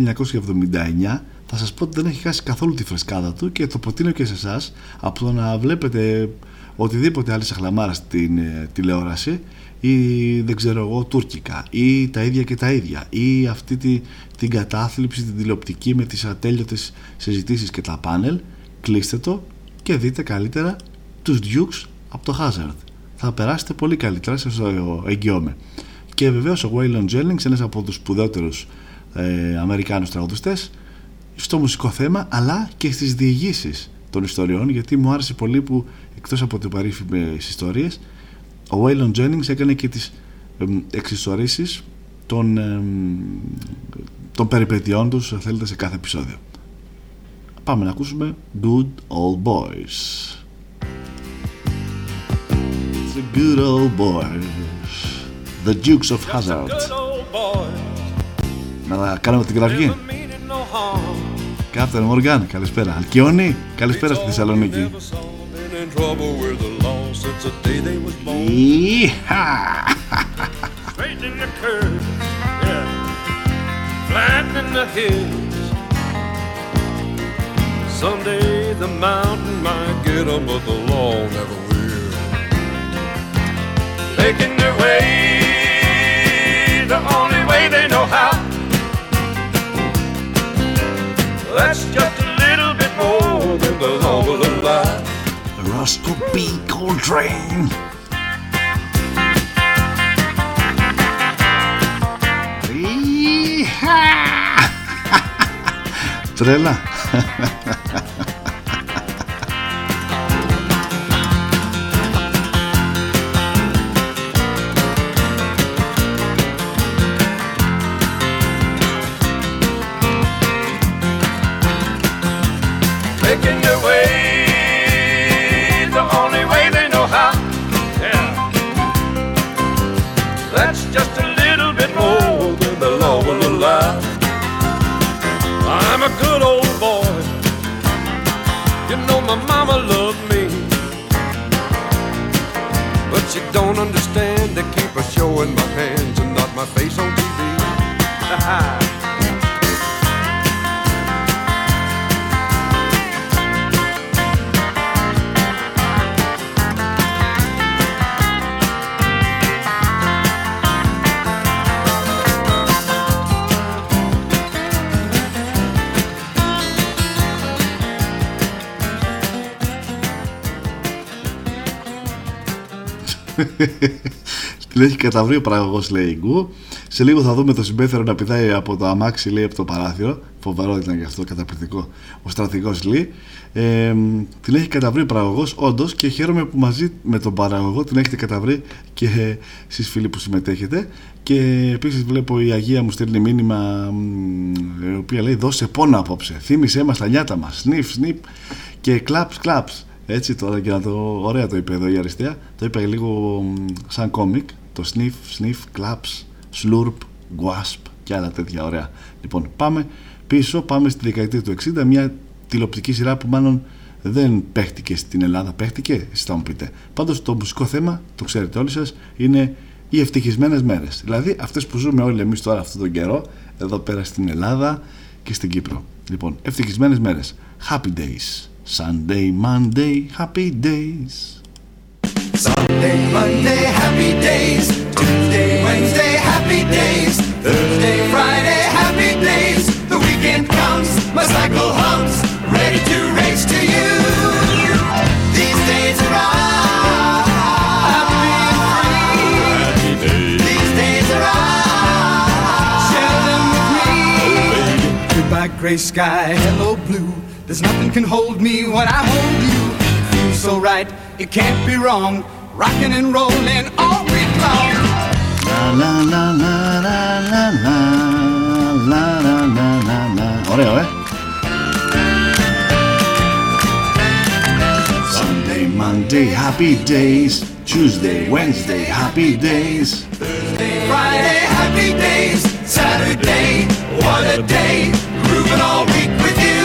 1979 θα σας πω ότι δεν έχει χάσει καθόλου τη φρεσκάδα του και το προτείνω και σε εσάς. Από το να βλέπετε οτιδήποτε άλλη σαχλαμάρα στην ε, τηλεόραση ή δεν ξέρω εγώ τουρκικά ή τα ίδια και τα ίδια ή αυτή τη, την κατάθλιψη, την τηλεοπτική με τις ατέλειωτες συζητήσεις και τα πάνελ κλείστε το και δείτε καλύτερα τους Dukes από το Hazard. Θα περάσετε πολύ καλύτερα σας το εγγυώμαι. Και βεβαίως ο Waylon Jennings ένας από τους σπουδαιότερους ε, Αμερικάνους τραγουδιστές στο μουσικό θέμα αλλά και στις διηγήσεις των ιστοριών γιατί μου άρεσε πολύ που εκτός από τις περίφημες ιστορίες ο Waylon Jennings έκανε και τις εμ, εξιστορήσεις των, εμ, των περιπετειών τους αν θέλετε σε κάθε επεισόδιο. Πάμε να ακούσουμε Good Old Boys. The Good Old Boys. The Dukes of Hazzard. Να κάνουμε την κραυγή Κάπτερ Μοργάν, καλησπέρα. Αλκιόνι, καλησπέρα στη Θεσσαλονίκη. Someday the mountain might get them, but the law never will. Making their way the only way they know how. That's just a little bit more than the love of the life. The Roscoe B. Coltrane. Trella. don't understand They keep a show in my hands and not my face on TV. Την έχει καταβρει ο παραγωγός, λέει η Γκου. Σε λίγο θα δούμε το συμπέθερο να πηδάει από το αμάξι, λέει από το παράθυρο. Φοβερό ήταν και αυτό, καταπληκτικό. Ο στρατηγός λέει. Ε, την έχει καταβρει ο παραγωγός, όντως, και χαίρομαι που μαζί με τον παραγωγό την έχετε καταβρει και εσείς φίλοι που συμμετέχετε. Και επίσης βλέπω η Αγία μου στέλνει μήνυμα, μ, η οποία λέει: Δώσε πόνο απόψε. Θύμησέ μας τα νιάτα μας. Σνιφ, σνιφ και κλαπς, κλαπς. Έτσι τώρα και να το. Ωραία το είπε εδώ η αριστεία. Το είπε λίγο μ, σαν κόμικ. Το sniff, sniff, claps, slurp, guasp και άλλα τέτοια ωραία. Λοιπόν, πάμε πίσω, πάμε στη δεκαετία του 60, μια τηλεοπτική σειρά που μάλλον δεν παίχτηκε στην Ελλάδα. Παίχτηκε, εσείς θα μου πείτε. Πάντως το μουσικό θέμα, το ξέρετε όλοι σας, είναι οι ευτυχισμένες μέρες. Δηλαδή αυτές που ζούμε όλοι εμείς τώρα αυτόν τον καιρό, εδώ πέρα στην Ελλάδα και στην Κύπρο. Λοιπόν, ευτυχισμένες μέρες. Happy days. Sunday, Monday, happy days. Sunday, Monday, happy days. Tuesday, Wednesday, happy days. Thursday, Friday, happy days. The weekend comes, my cycle hums, ready to race to you. These days are I'm being free. These days are Share them with me. Goodbye, gray sky, hello, blue. There's nothing can hold me when I hold you. Feels so right, it can't be wrong. Rocking and rolling all week long. La la la la la la la la la la la. 어려 왜? Sunday, Monday, happy days. Tuesday, Wednesday, happy days. Thursday, Friday, happy days. Saturday, what a day. Grooving all week with you.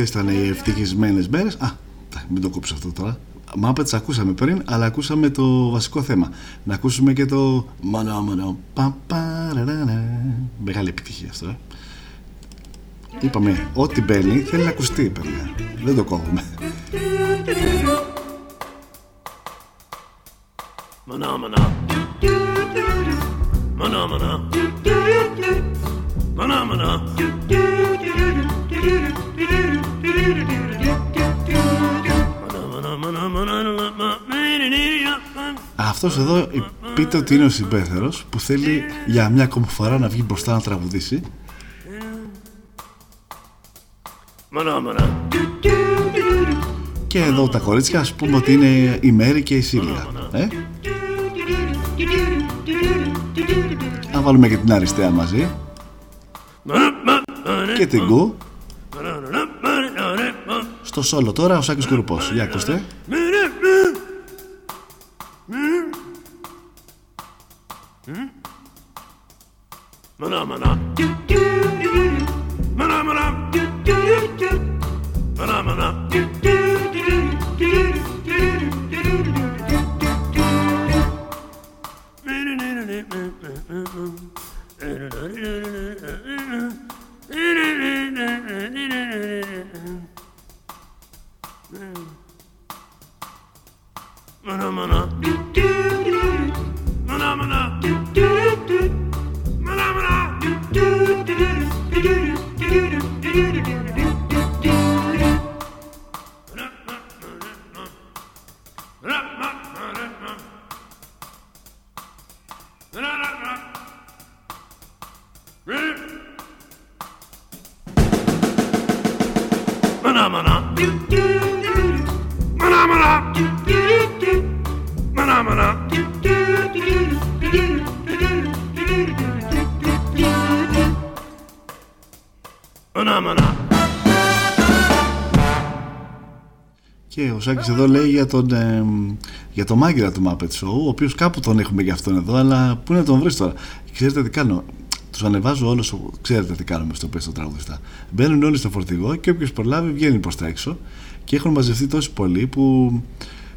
Αυτές ήταν οι ευτυχισμένες μέρες. Α, τα, μην το κόψω αυτό τώρα. Μάπετς ακούσαμε πριν, αλλά ακούσαμε το βασικό θέμα. Να ακούσουμε και το μονο μονο πα, πα, ρα, ρα, ρα. Μεγάλη επιτυχία αυτό. ε. Είπαμε, ό,τι μπαίνει θέλει να ακουστεί, παιδιά. Δεν το κόβουμε. Phenomena. Phenomena. Phenomena. Αυτός εδώ πείτε ότι είναι ο συμπέθερος που θέλει για μια ακόμη φορά να βγει μπροστά να τραγουδήσει. Phenomena. Και εδώ τα κορίτσια ας πούμε ότι είναι η Μέρη και η Σίλια. Ε; Να βάλουμε και την Αριστεία μαζί. Και την Γκου. Στο σόλο τώρα ο Σάκης Κουρουπός. Για ακούστε. Phenomena. Phenomena. Phenomena. Phenomena. Manamana. Manamana. Σάκης εδώ λέει για τον, ε, για τον μάγειρα του Muppet Show, ο οποίος κάπου τον έχουμε για αυτόν εδώ, αλλά πού να τον βρεις τώρα. Ξέρετε τι κάνω. Τους ανεβάζω όλους, ξέρετε τι κάνουμε στο πέστο τραγουδιστά. Μπαίνουν όλοι στο φορτηγό και όποιος προλάβει βγαίνει προς τα έξω και έχουν μαζευτεί τόσοι πολλοί που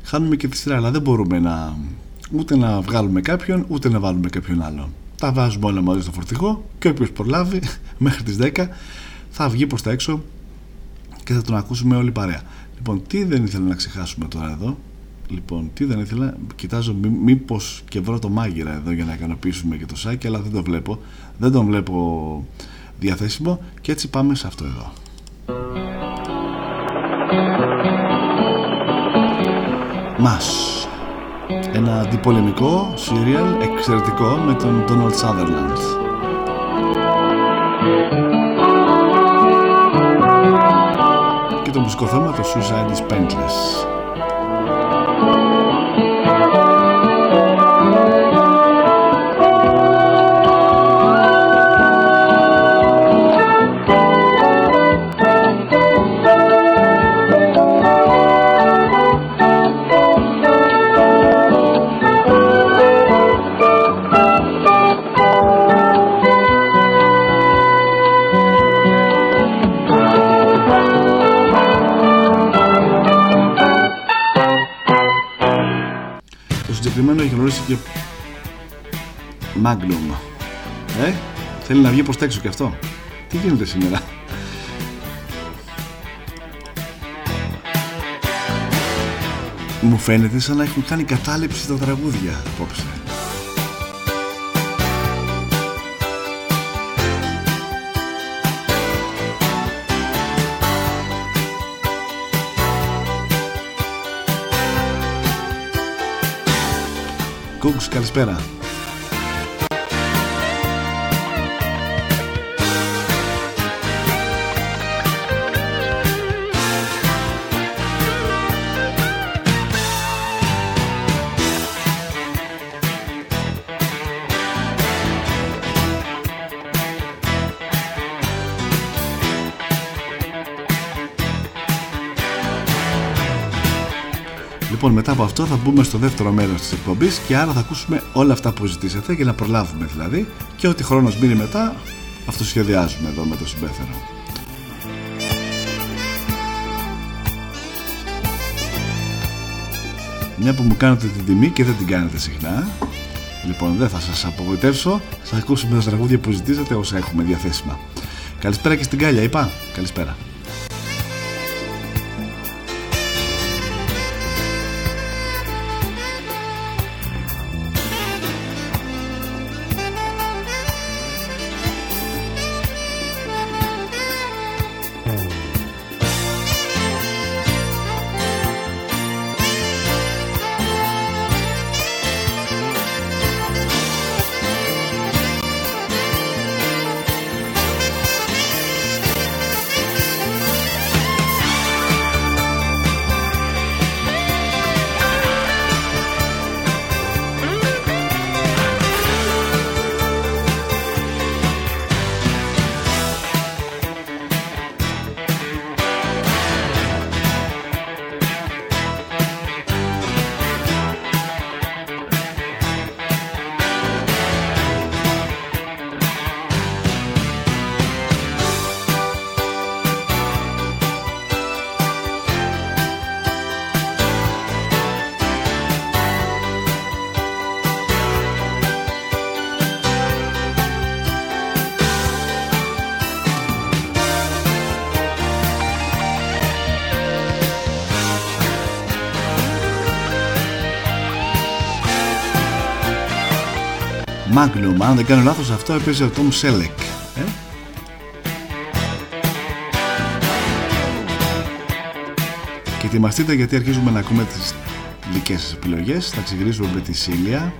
χάνουμε και τη σειρά, αλλά δεν μπορούμε να, ούτε να βγάλουμε κάποιον, ούτε να βάλουμε κάποιον άλλο. Τα βάζουμε όλα μαζί στο φορτηγό και όποιος προλάβει μέχρι τις 10 θα βγει προς τα έξω και θα τον ακούσουμε όλη παρέα. Λοιπόν, τι δεν ήθελα να ξεχάσουμε τώρα εδώ; Λοιπόν, τι δεν ήθελα, κοιτάζω μή, μήπως και βρω το μάγειρα εδώ για να ικανοποιήσουμε και το σάκι, αλλά δεν το βλέπω. Δεν τον βλέπω διαθέσιμο και έτσι πάμε σε αυτό εδώ. Μας. Ένα αντιπολεμικό serial εξαιρετικό με τον Donald Sutherland. Μουσικό θέμα το Suicide is συγκεκριμένο έχει γνωρίσει και Magnum. Ε, θέλει να βγει προς τα έξω και αυτό. Τι γίνεται σήμερα; Μου φαίνεται σαν να έχουν κάνει κατάληψη τα τραγούδια απόψε. Κούγκς, καλησπέρα. Μετά από αυτό θα μπούμε στο δεύτερο μέρος της εκπομπής και άρα θα ακούσουμε όλα αυτά που ζητήσατε για να προλάβουμε δηλαδή. Και ό,τι χρόνος μείνει μετά, αυτό σχεδιάζουμε εδώ με το συμπέθερο. Μια που μου κάνετε την τιμή και δεν την κάνετε συχνά. Λοιπόν, δεν θα σας απογοητεύσω. Θα ακούσουμε τα τραγούδια που ζητήσατε όσα έχουμε διαθέσιμα. Καλησπέρα και στην Κάλια, είπα. Καλησπέρα. Magnum, αν δεν κάνω λάθος αυτό έπαιζε ο Tom Selleck ε; Και ετοιμαστείτε γιατί αρχίζουμε να ακούμε τις δικές σας επιλογές. Θα ξεκινήσουμε με τη Σίλια.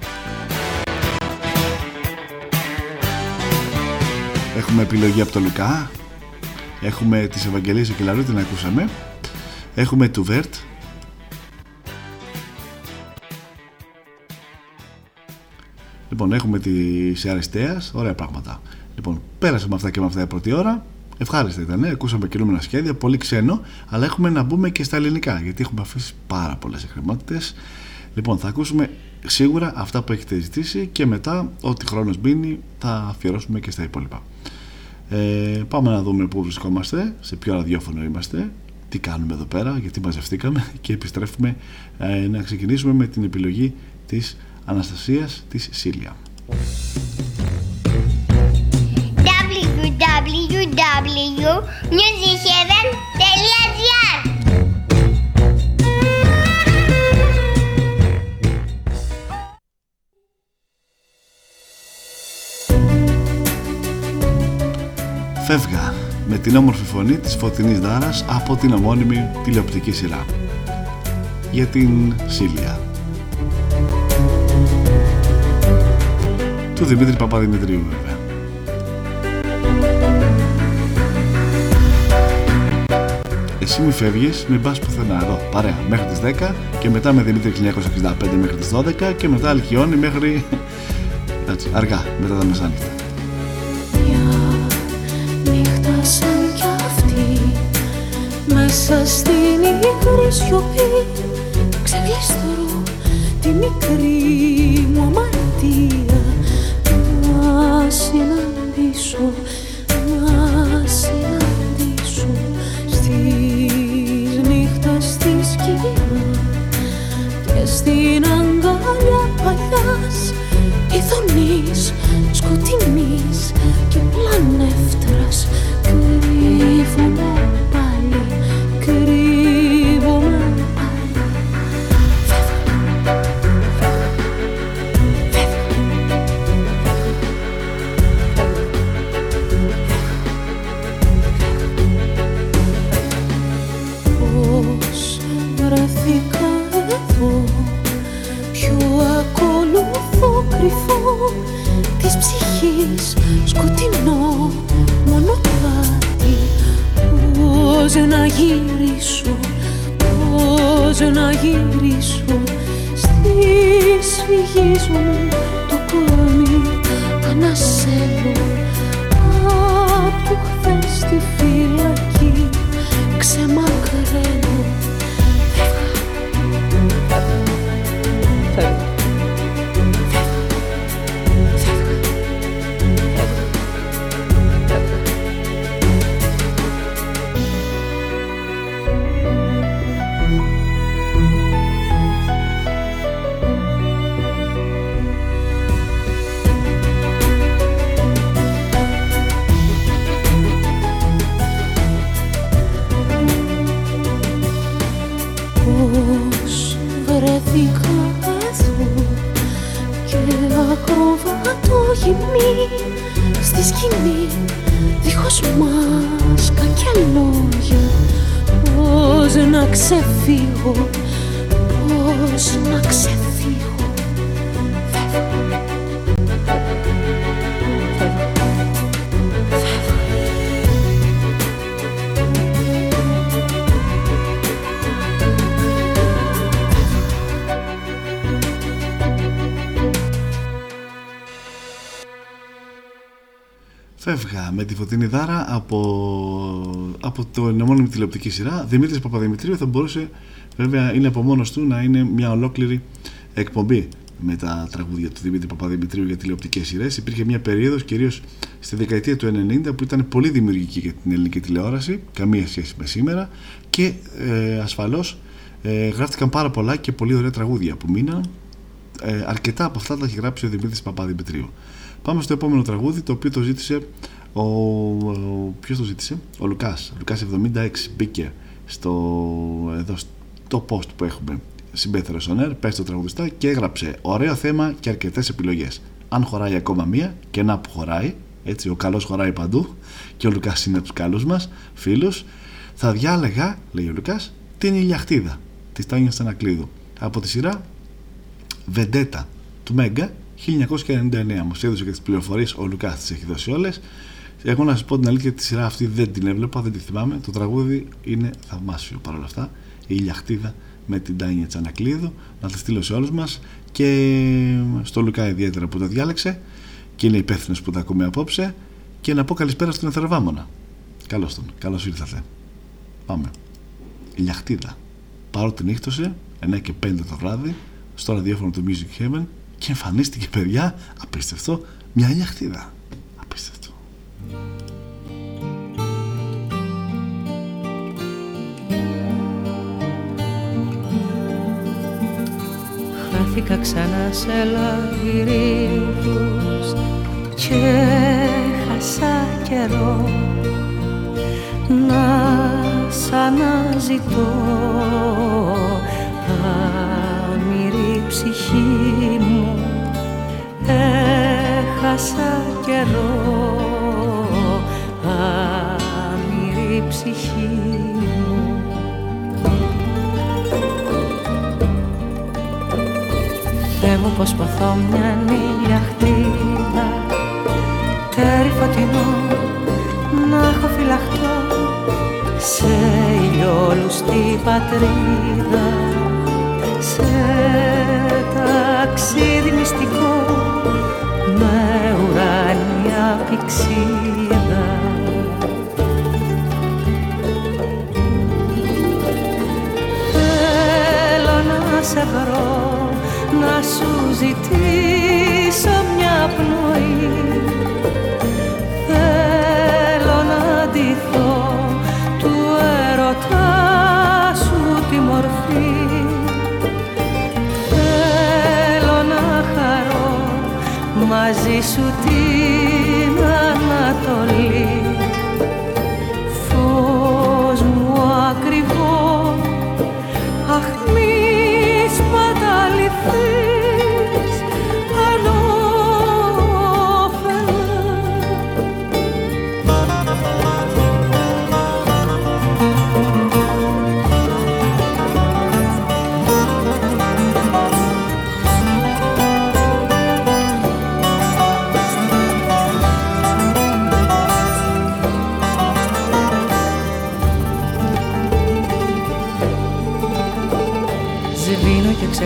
Έχουμε επιλογή από το Λουκά. Έχουμε τις Ευαγγελίες του Κελαρού, την ακούσαμε. Έχουμε του Βέρτ Λοιπόν, έχουμε τη Αριστεία, ωραία πράγματα. Λοιπόν, πέρασε με αυτά και με αυτά η πρώτη ώρα. Ευχάριστα ήταν, ακούσαμε κινούμενα σχέδια, πολύ ξένο, αλλά έχουμε να μπούμε και στα ελληνικά, γιατί έχουμε αφήσει πάρα πολλές εκκρεμότητες. Λοιπόν, θα ακούσουμε σίγουρα αυτά που έχετε ζητήσει και μετά, ό,τι χρόνος μπαίνει, θα αφιερώσουμε και στα υπόλοιπα. Ε, πάμε να δούμε πού βρισκόμαστε, σε ποιο ραδιόφωνο είμαστε, τι κάνουμε εδώ πέρα, γιατί μαζευτήκαμε και επιστρέφουμε ε, να ξεκινήσουμε με την επιλογή της Αναστασίας της Σίλια. www.musicheaven.gr Φεύγα με την όμορφη φωνή της Φωτεινής Δάρας από την ομώνυμη τηλεοπτική σειρά. Για την Σίλια. Του Δημήτρη Παπαδημητρίου βέβαια. Εσύ μου φεύγεις, μην πας πουθενά εδώ, παρέα, μέχρι τις 10 και μετά με Δημήτρη 1965 μέχρι τις 12 και μετά Αλκιόνι μέχρι... Έτσι, αργά, μετά τα μεσάνυχτα. Νύχτα σαν κι αυτή Μέσα στην υγρή σιωπή Ξεγλίστρω τη μικρή μου αμαρτία Να συναντήσω Να συναντήσω Στις νύχτες της σκηνά Και στην αγκαλιά παλιάς Ιδονής, σκοτεινής και πλανεύτρας Κρύβομαι γυρίσω Πώς να γυρίσω Στις φυγής Φεύγα με τη Φωτεινή Δάρα από, από το ενωμόνιμη τηλεοπτική σειρά. Δημήτρης Παπαδημητρίου θα μπορούσε, βέβαια είναι από μόνος του, να είναι μια ολόκληρη εκπομπή με τα τραγούδια του Δημήτρη Παπαδημητρίου για τηλεοπτικές σειρές. Υπήρχε μια περίοδος, κυρίως στη δεκαετία του 90, που ήταν πολύ δημιουργική για την ελληνική τηλεόραση, καμία σχέση με σήμερα, και ε, ασφαλώς ε, γράφτηκαν πάρα πολλά και πολύ ωραία τραγούδια που μείναν. Ε, αρκετά από αυτά τα έχει γράψει ο Δημήτρης Παπαδημητρίου. Πάμε στο επόμενο τραγούδι το οποίο το ζήτησε ο, ο ποιος το ζήτησε; Ο Λουκάς Λουκάς 76 μπήκε στο, εδώ στο post που έχουμε συμπέθερο on air πες το τραγουδιστά και έγραψε ωραίο θέμα και αρκετές επιλογές αν χωράει ακόμα μία και να που χωράει έτσι ο καλός χωράει παντού και ο Λουκάς είναι από τους καλούς μας φίλους θα διάλεγα λέει ο Λουκάς την ηλιαχτίδα της Τάνιας Στανακλείδου από τη σειρά Βεντέτα του Μέγκα 1999 μου έδωσε και τις πληροφορίες. Ο Λουκάς τις έχει δώσει όλες. Εγώ να σας πω την αλήθεια, τη σειρά αυτή δεν την έβλεπα, δεν τη θυμάμαι. Το τραγούδι είναι θαυμάσιο παρόλα αυτά. Η ηλιαχτίδα με την Τάνια Τσανακλείδου. Να τη στείλω σε όλους μας και στο Λουκά ιδιαίτερα που το διάλεξε και είναι υπεύθυνος που τα ακούμε απόψε. Και να πω καλησπέρα στον Εθερβάμονα. Καλώς τον, καλώς ήρθατε. Πάμε. Ηλιαχτίδα. Πάρω την νύχτωσε 9 και 5 το βράδυ στο ραδιόφωνο του Music Heaven και εμφανίστηκε παιδιά απίστευτο μια ηλιαχτίδα απίστευτο Χάθηκα ξανά σε λαβυρίνθους και χάσα καιρό να σ' αναζητώ. Άμυρη ψυχή μου έχασα καιρό άμυρη ψυχή μου. Θεέ μου πως ποθώ μια ηλιαχτίδα τέρι φωτεινό να έχω φυλαχτώ σε ηλιόλουστη πατρίδα. Σε ταξίδι μυστικό με ουράνια πηξίδα σε βρω, να σου ζητήσω μια πνοή. Θέλω να ντυθώ του έρωτά σου τη μορφή. Θέλω να χαρώ μαζί σου την Ανατολή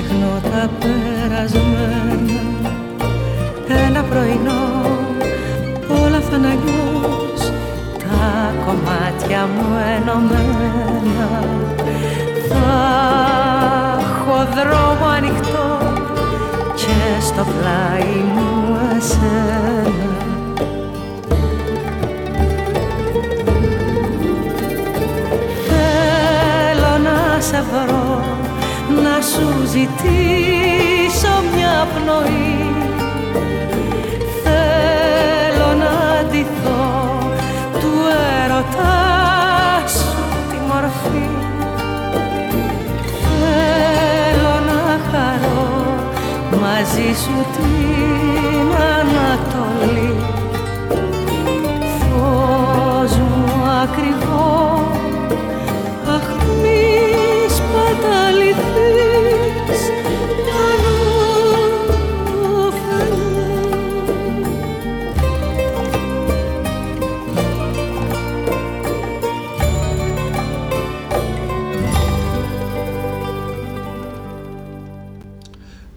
ξεχνώ τα περασμένα. Ένα πρωινό όλα θα είναι αλλιώς. Τα κομμάτια μου ενωμένα. Θα έχω δρόμο ανοιχτό Και στο πλάι μου εσένα. Θέλω να σε βρω να σου ζητήσω μια πνοή. Θέλω να ντυθώ του έρωτά σου τη μορφή. Θέλω να χαρώ μαζί σου την Ανατολή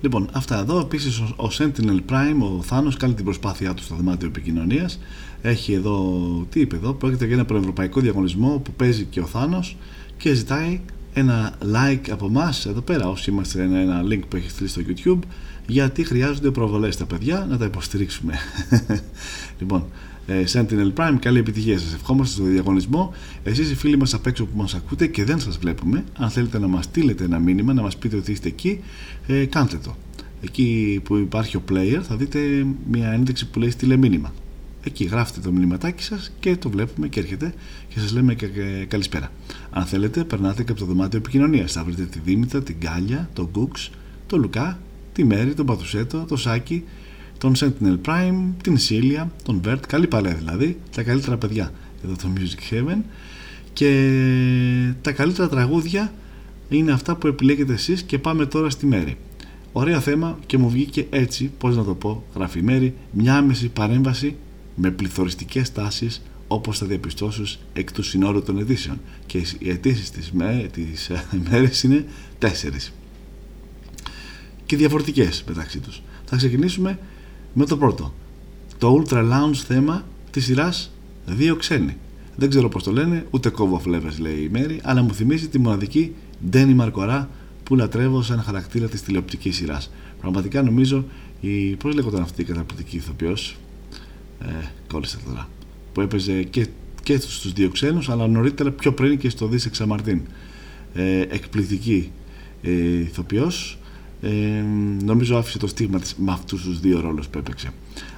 Λοιπόν, αυτά εδώ. Επίσης, ο, ο Sentinel Prime, ο Θάνος, κάνει την προσπάθειά του στο δωμάτιο επικοινωνίας. Έχει εδώ, τι είπε εδώ, πρόκειται για ένα προευρωπαϊκό διαγωνισμό που παίζει και ο Θάνος και ζητάει ένα like από εμά εδώ πέρα, όσοι είμαστε ένα, ένα link που έχεις στείλει στο YouTube, γιατί χρειάζονται προβολές τα παιδιά να τα υποστηρίξουμε. λοιπόν, ε, Sentinel Prime, καλή επιτυχία σας. Ευχόμαστε στο διαγωνισμό. Εσείς οι φίλοι μας απ' έξω που μας ακούτε και δεν σας βλέπουμε, αν θέλετε να μας στείλετε ένα μήνυμα, να μας πείτε ότι είστε εκεί, ε, κάντε το. Εκεί που υπάρχει ο player θα δείτε μια ένδειξη που λέει στείλε μήνυμα. Εκεί γράφετε το μηνυματάκι σας και το βλέπουμε και έρχεται και σας λέμε και, και- καλησπέρα. Αν θέλετε, περνάτε και από το δωμάτιο επικοινωνίας. Θα βρείτε τη Δήμητρα, την Κάλια, τον Γκούξ, τον Λουκά, τη Μέρη, τον Παθουσέτο, τον Σάκη, τον Sentinel Prime, την Σίλια, τον Βέρτ, καλή παρέα δηλαδή, τα καλύτερα παιδιά εδώ το Music Heaven και τα καλύτερα τραγούδια είναι αυτά που επιλέγετε εσείς και πάμε τώρα στη Μέρη. Ωραίο θέμα και μου βγήκε έτσι, πώς να το πω, γράφει η Μέρη, μια άμεση παρέμβαση με πληθωριστικές τάσεις όπως θα διαπιστώσεις εκ του συνόρου των ειδήσεων και οι αιτήσεις της, μέ, της ε, μέρης είναι τέσσερις και διαφορετικές μεταξύ τους. Θα ξεκινήσουμε με το πρώτο. Το Ultra Lounge θέμα της σειράς Δύο Ξένοι. Δεν ξέρω πώς το λένε, ούτε κόβω φλέβες λέει η Μέρη, αλλά μου θυμίζει τη μοναδική Ντένι Μαρκορά που λατρεύω σαν χαρακτήρα της τηλεοπτικής σειράς. Πραγματικά νομίζω η... πώς λέγονταν αυτή η καταπληκτική ηθοποιός; Ε, κόλλησα τώρα που έπαιζε και, και στους δύο ξένους αλλά νωρίτερα πιο πριν και στο Δίσε Ξαμαρτίν ε, εκπληκτική ε, ηθοποιός ε, νομίζω άφησε το στίγμα της με αυτούς τους δύο ρόλους που έπαιξε.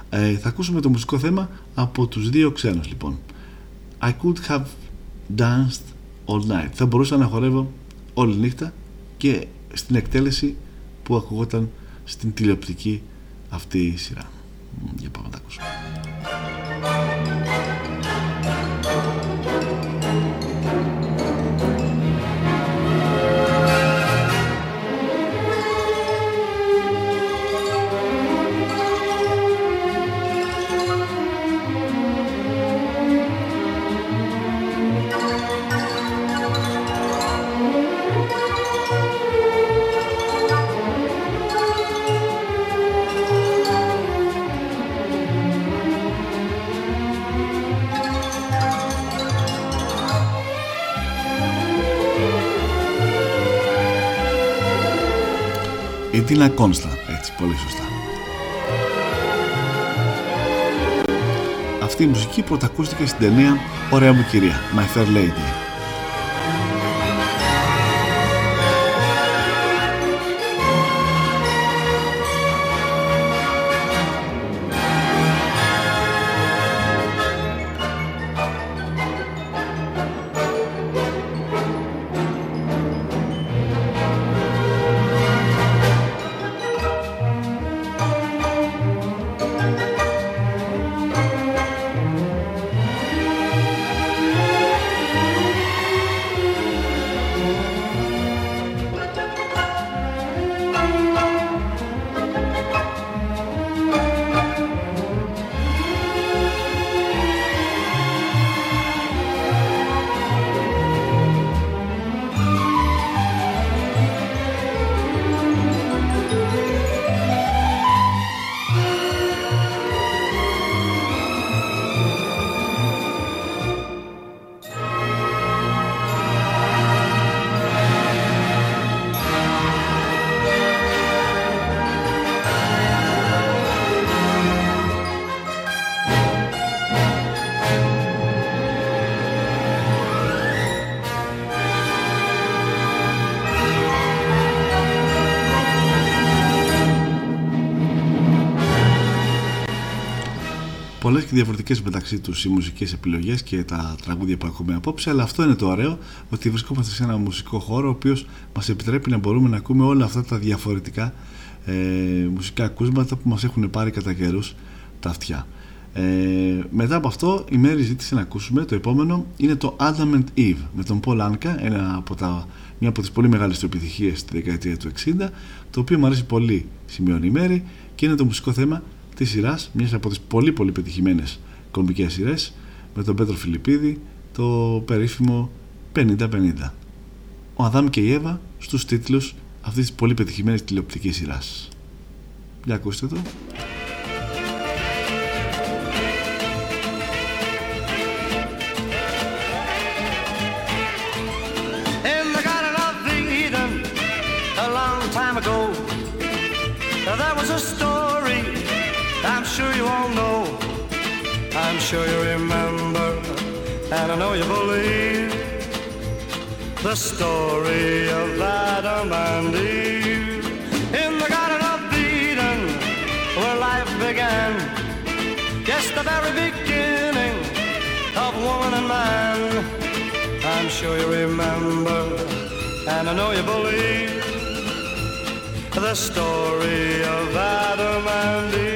Ε, θα ακούσουμε το μουσικό θέμα από τους δύο ξένους λοιπόν. I could have danced all night. Θα μπορούσα να χορεύω όλη νύχτα και στην εκτέλεση που ακουγόταν στην τηλεοπτική αυτή σειρά. Μ, για πάμε να τα ακούσουμε η Τίνα Κόνστα. Έτσι πολύ σωστά. Αυτή η μουσική πρωτακούστηκε στην ταινία Ωραία μου κυρία My Fair Lady διαφορετικές μεταξύ τους οι μουσικές επιλογές και τα τραγούδια που έχουμε απόψε αλλά αυτό είναι το ωραίο ότι βρισκόμαστε σε ένα μουσικό χώρο ο οποίος μας επιτρέπει να μπορούμε να ακούμε όλα αυτά τα διαφορετικά ε, μουσικά ακούσματα που μας έχουν πάρει κατά καιρούς τα αυτιά. Ε, μετά από αυτό η Μέρη ζήτησε να ακούσουμε το επόμενο είναι το Adamant Eve με τον Paul Anka ένα από τα, μια από τις πολύ μεγάλες του επιτυχίες στη δεκαετία του 60 το οποίο μου αρέσει πολύ σημειώνει η Μέρη και είναι το μουσικό θέμα της σειράς μιας από τις πολύ πολύ πετυχημένες κομικές σειρές με τον Πέτρο Φιλιππίδη το περίφημο 50-50 ο Αδάμ και η Εύα στους τίτλους αυτής της πολύ πετυχημένης τηλεοπτικής σειράς Για ακούστε το. Sure you remember, and I know you believe the story of Adam and Eve. In the Garden of Eden, where life began, yes, the very beginning of woman and man. I'm sure you remember, and I know you believe the story of Adam and Eve.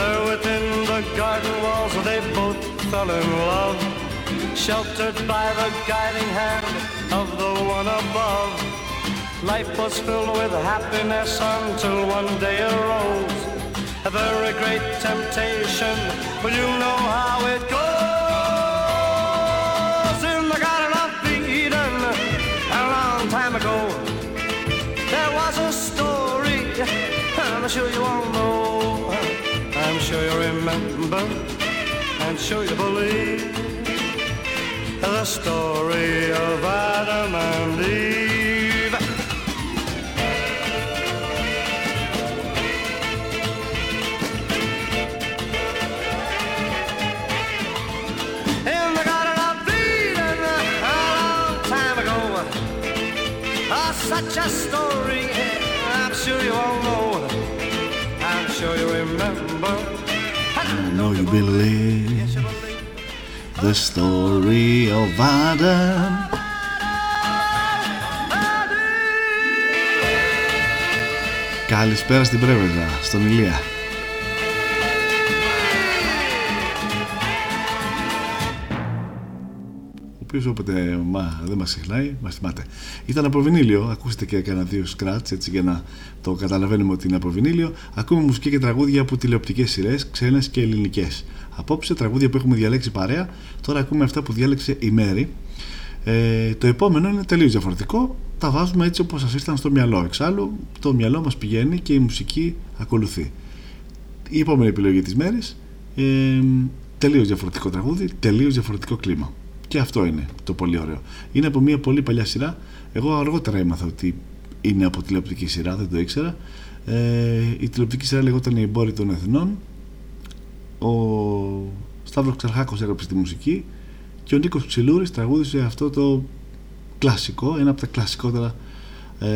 There within the garden walls, they both fell in love, sheltered by the guiding hand of the one above. Life was filled with happiness until one day arose a very great temptation. but you know how it goes in the Garden of Eden a long time ago. There was a story, I'm sure you all know. Sure you remember, I'm sure you believe the story of Adam and Eve. In the Garden of Eden a long time ago. Oh, such a story, know you believe the story of Adam. Καλησπέρα στην Πρέβεζα, στον Ηλία. Ο οποίος όποτε μα, δεν μας συχνάει, μας θυμάται. Ήταν από βινίλιο, ακούστε και κανένα δύο σκράτς έτσι για να το καταλαβαίνουμε ότι είναι από βινίλιο. Ακούμε μουσική και τραγούδια από τηλεοπτικές σειρές, ξένες και ελληνικές. Απόψε τραγούδια που έχουμε διαλέξει παρέα, τώρα ακούμε αυτά που διάλεξε η Μέρη. Ε, το επόμενο είναι τελείως διαφορετικό, τα βάζουμε έτσι όπως σας ήρθαν στο μυαλό. Εξάλλου το μυαλό μας πηγαίνει και η μουσική ακολουθεί. Η επόμενη επιλογή της μέρης, ε, τελείως διαφορετικό τραγούδι, τελείως διαφορετικό κλίμα. Και αυτό είναι το πολύ ωραίο. Είναι από μια πολύ παλιά σειρά. Εγώ αργότερα έμαθα ότι είναι από τηλεοπτική σειρά, δεν το ήξερα. Ε, η τηλεοπτική σειρά λεγόταν Οι Εμπόροι των Εθνών. Ο Σταύρος Ξαρχάκος έγραψε τη μουσική και ο Νίκος Ξυλούρης τραγούδισε αυτό το κλασικό, ένα από τα κλασικότερα ε,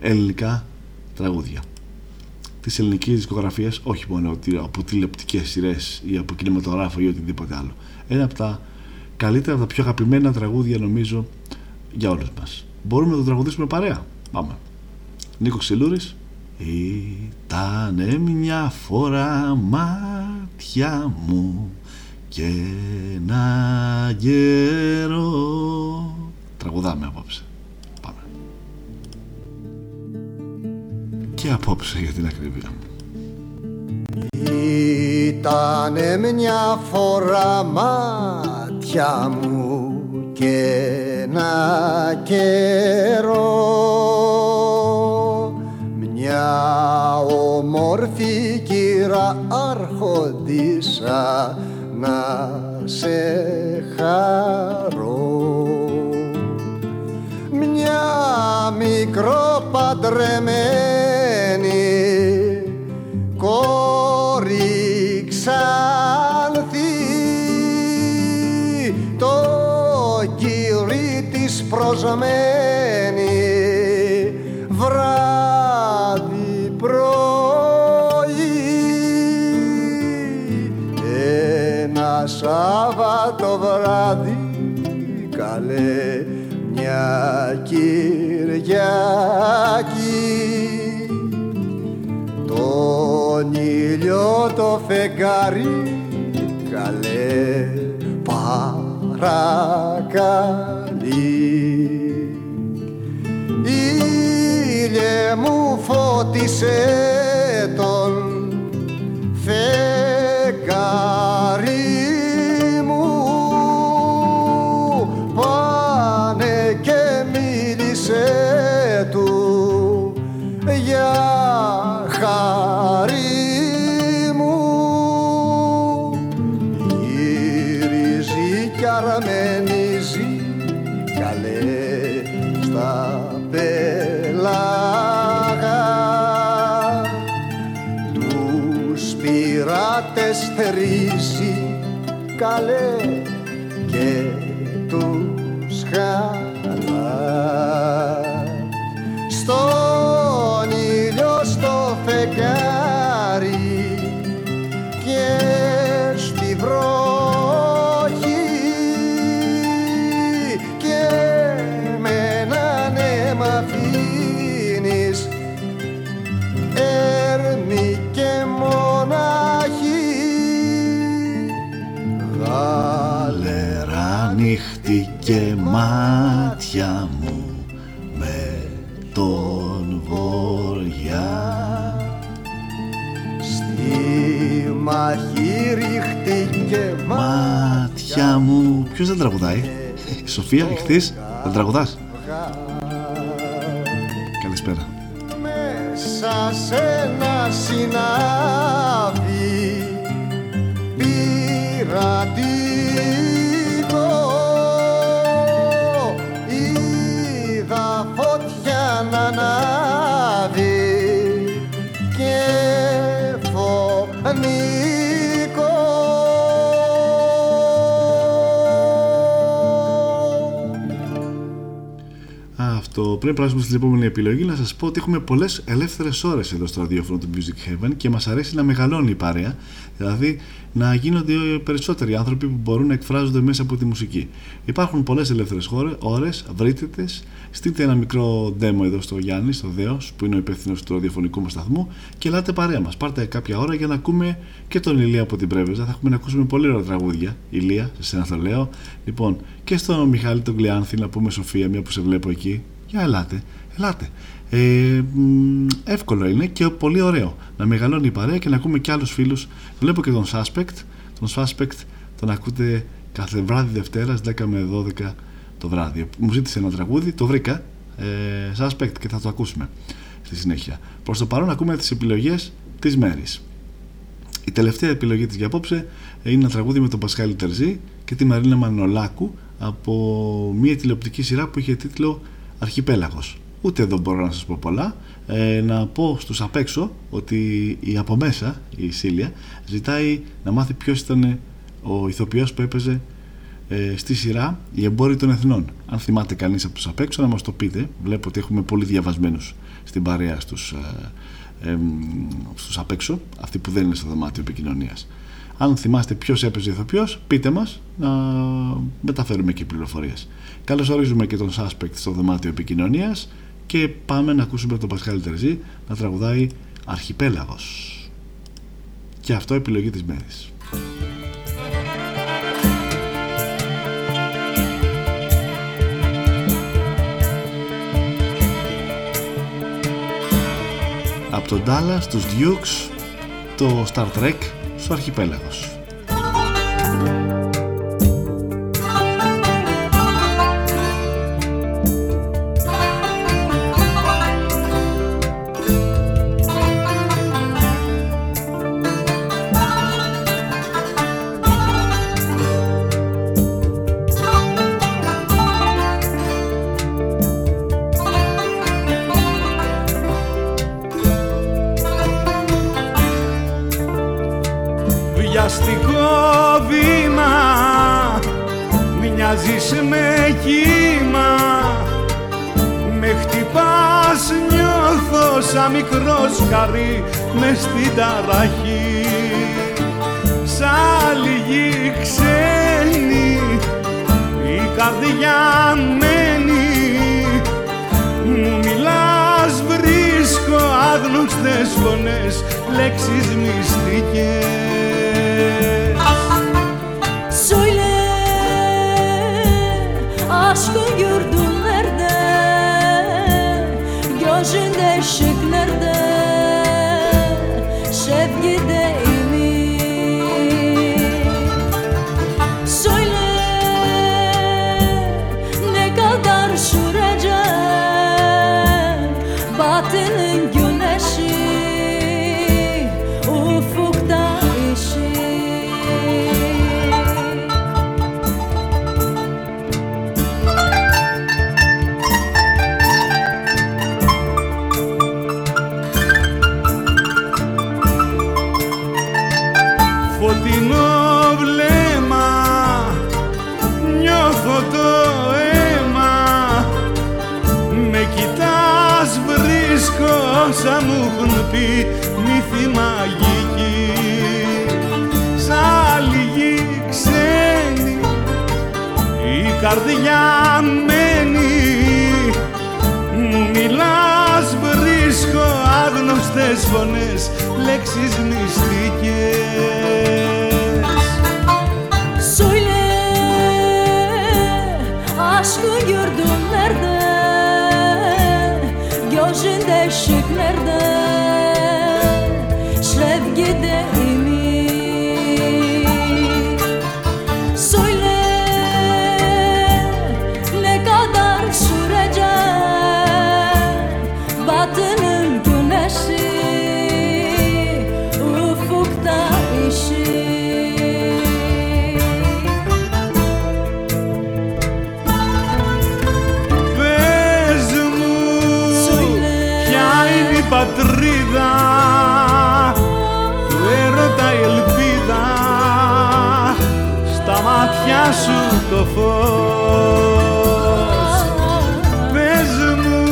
ελληνικά τραγούδια της ελληνικής δισκογραφίας, όχι μόνο ότι από τηλεοπτικές σειρές ή από κινηματογράφο ή οτιδήποτε άλλο. Ένα από τα καλύτερα, από τα πιο αγαπημένα τραγούδια νομίζω για όλους μας. Μπορούμε να το τραγουδήσουμε παρέα. Πάμε. Νίκος Ξυλούρης. Ήτανε μια φορά μάτια μου και ένα γέρο Τραγουδάμε απόψε Πάμε Και απόψε για την ακρίβεια Ήτανε μια φορά μάτια μου και ένα καιρό. Μια όμορφη κύρα άρχοντισα να σε χαρώ. Μια μικρό παντρεμένη ήλιο το φεγγάρι καλέ παρακαλεί. Ήλιε μου φώτισες καλέ δεν τραγουδάει. Η Σοφία εχθής δεν τραγουδάς πριν περάσουμε στην επόμενη επιλογή να σας πω ότι έχουμε πολλές ελεύθερες ώρες εδώ στο ραδιόφωνο του Music Heaven και μας αρέσει να μεγαλώνει η παρέα δηλαδή να γίνονται περισσότεροι άνθρωποι που μπορούν να εκφράζονται μέσα από τη μουσική. Υπάρχουν πολλές ελεύθερες χώρες, ώρες, βρείτε τες, στείλτε ένα μικρό demo εδώ στο Γιάννη, στο Δέος που είναι ο υπεύθυνος του ραδιοφωνικού μας σταθμού και ελάτε παρέα μας. Πάρτε κάποια ώρα για να ακούμε και τον Ηλία από την Πρέβεζα. Θα έχουμε να ακούσουμε πολύ ωραία τραγούδια. Ηλία, σε σένα το λέω. Λοιπόν, και στον Μιχάλη τον Κλειάνθη να πούμε Σοφία, μια που σε βλέπω εκεί. Για ελάτε, ελάτε. Ε, μ, εύκολο είναι και πολύ ωραίο να μεγαλώνει η παρέα και να ακούμε και άλλους φίλους. Βλέπω και τον Suspect. Τον Suspect τον ακούτε κάθε βράδυ Δευτέρας 10 με 12 το βράδυ. Μου ζήτησε ένα τραγούδι, το βρήκα. Ε, Suspect και θα το ακούσουμε στη συνέχεια. Προς το παρόν ακούμε τις επιλογές της μέρης. Η τελευταία επιλογή της για απόψε είναι ένα τραγούδι με τον Πασχάλη Τερζή και τη Μαρίνα Μανολάκου από μια τηλεοπτική σειρά που είχε τίτλο Αρχιπέλαγος ούτε εδώ μπορώ να σας πω πολλά ε, να πω στους απ' έξω ότι η από μέσα η Σίλια ζητάει να μάθει ποιος ήταν ο ηθοποιός που έπαιζε ε, στη σειρά «Η εμπόροι των εθνών». Αν θυμάται κανείς από τους απ' έξω να μας το πείτε. Βλέπω ότι έχουμε πολύ διαβασμένους στην παρέα στους, ε, ε, στους απ' έξω, αυτοί που δεν είναι στο δωμάτιο επικοινωνίας. Αν θυμάστε ποιος έπαιζε ηθοποιός, πείτε μας να μεταφέρουμε και πληροφορίες. Καλώς ορίζουμε και τον Suspect στο δωμάτιο επικοινωνίας και πάμε να ακούσουμε τον Πασχάλη Τερζή να τραγουδάει Αρχιπέλαγος. Και αυτό επιλογή της μέρης. Από τον Dallas στους Dukes το Star Trek στο Αρχιπέλαγος. Μικρό σκαρί μες στην ταραχή. Σαν λίγη ξένη η καρδιά μένει. Μου μιλάς βρίσκω άγνωστες φωνές λέξεις μυστικές. Söyle aşkın gördün Gözünde ışıklardan άγνωστες φωνές λέξεις μυστικές μάτια σου το φως Πες μου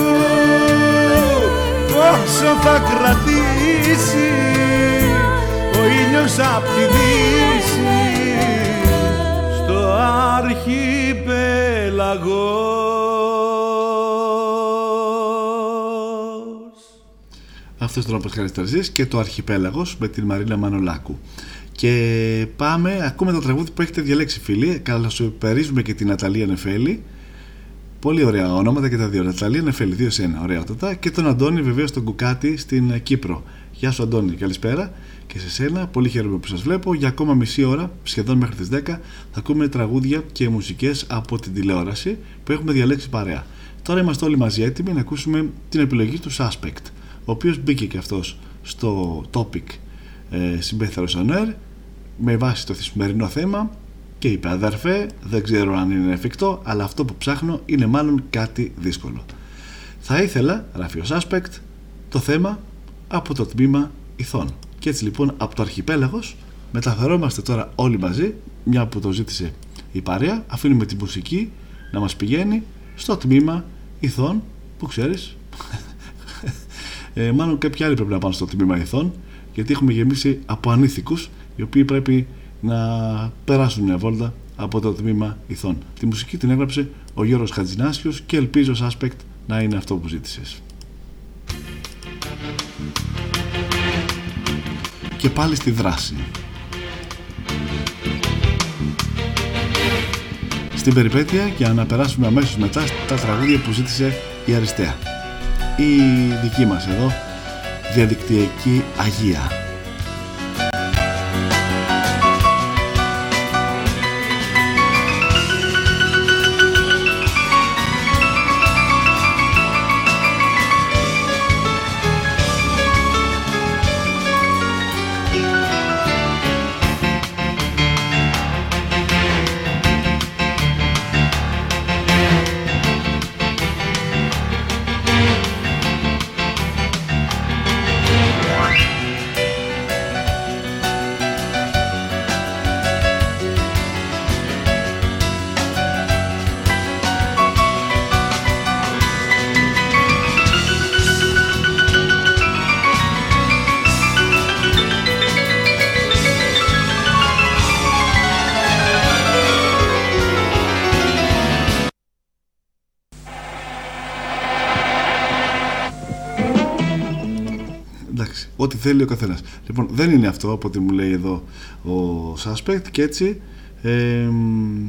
πόσο θα κρατήσεις ο ήλιος απ' τη δύση στο αρχιπέλαγος Αυτός ήταν ο Πασχαλισταρζής και το Αρχιπέλαγος με την Μαρίνα Μανολάκου. Και πάμε, ακούμε το τραγούδι που έχετε διαλέξει φίλοι. Καλωσορίζουμε και την Ναταλία Νεφέλη. Πολύ ωραία ονόματα και τα δύο. Ναταλία Νεφέλη, δύο σε ένα. Ωραία τότα. Και τον Αντώνη βεβαίως τον Κουκάτη στην ε, Κύπρο. Γεια σου Αντώνη, καλησπέρα. Και σε σένα, πολύ χαίρομαι που σας βλέπω. Για ακόμα μισή ώρα, σχεδόν μέχρι τις 10, θα ακούμε τραγούδια και μουσικές από την τηλεόραση που έχουμε διαλέξει παρέα. Τώρα είμαστε όλοι μαζί έτοιμοι να ακούσουμε την επιλογή του Suspect, ο οποίος μπήκε και αυτός στο topic ε, συμπέθαρος on air με βάση το σημερινό θέμα και είπε αδερφέ δεν ξέρω αν είναι εφικτό αλλά αυτό που ψάχνω είναι μάλλον κάτι δύσκολο θα ήθελα, γράφει ο Suspect το θέμα από το τμήμα ηθών. Και έτσι λοιπόν από το αρχιπέλαγος μεταφερόμαστε τώρα όλοι μαζί μια που το ζήτησε η παρέα αφήνουμε τη μουσική να μας πηγαίνει στο τμήμα ηθών που ξέρεις ε, μάλλον κάποιοι άλλοι πρέπει να πάνε στο τμήμα ηθών γιατί έχουμε γεμίσει από ανήθικους οι οποίοι πρέπει να περάσουν μια βόλτα από το τμήμα ηθών. Τη μουσική την έγραψε ο Γιώργος Χατζινάσιος και ελπίζω Suspect να είναι αυτό που ζήτησες. Και πάλι στη δράση. Στην περιπέτεια για να περάσουμε αμέσως μετά στα τραγούδια που ζήτησε η Αριστεία. Η δική μας εδώ διαδικτυακή Αγία. Θέλει ο καθένας. Λοιπόν, δεν είναι αυτό από ό,τι μου λέει εδώ ο suspect και έτσι ε, μ,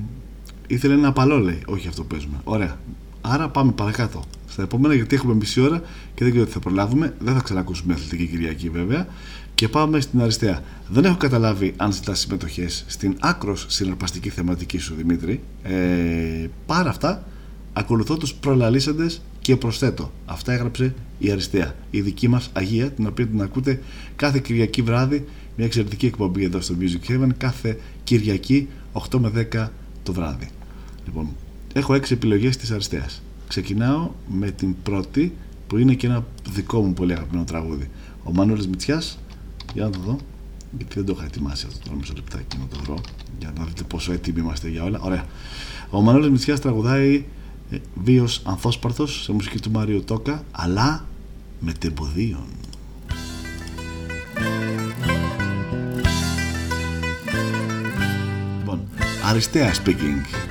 ήθελε ένα απαλό λέει. Όχι αυτό που παίζουμε. Ωραία. Άρα πάμε παρακάτω. Στα επόμενα γιατί έχουμε μισή ώρα και δεν ξέρω τι θα προλάβουμε. Δεν θα ξανακούσουμε αθλητική Κυριακή βέβαια. Και πάμε στην αριστεία. Δεν έχω καταλάβει αν ζητά συμμετοχές στην άκρος συναρπαστική θεματική σου Δημήτρη. Ε, παρά αυτά, ακολουθώ τους προλαλήσαντες και προσθέτω. Αυτά έγραψε η Αριστεία, η δική μας Αγία, την οποία την ακούτε κάθε Κυριακή βράδυ, μια εξαιρετική εκπομπή εδώ στο Music Heaven, κάθε Κυριακή 8 με 10 το βράδυ. Λοιπόν, έχω έξι επιλογές της Αριστείας. Ξεκινάω με την πρώτη, που είναι και ένα δικό μου πολύ αγαπημένο τραγούδι. Ο Μανώλης Μητσιάς, για να το δω, γιατί δεν το είχα ετοιμάσει αυτό το μισό λεπτάκι να το βρω, για να δείτε πόσο έτοιμοι είμαστε για όλα. Ωραία. Ο Μανώλης Μητσιάς τραγουδάει ε, Βίος Ανθόσπαρθος σε μουσική του Μάριο Τόκα αλλά με τεμποδίων Λοιπόν, Αριστεία speaking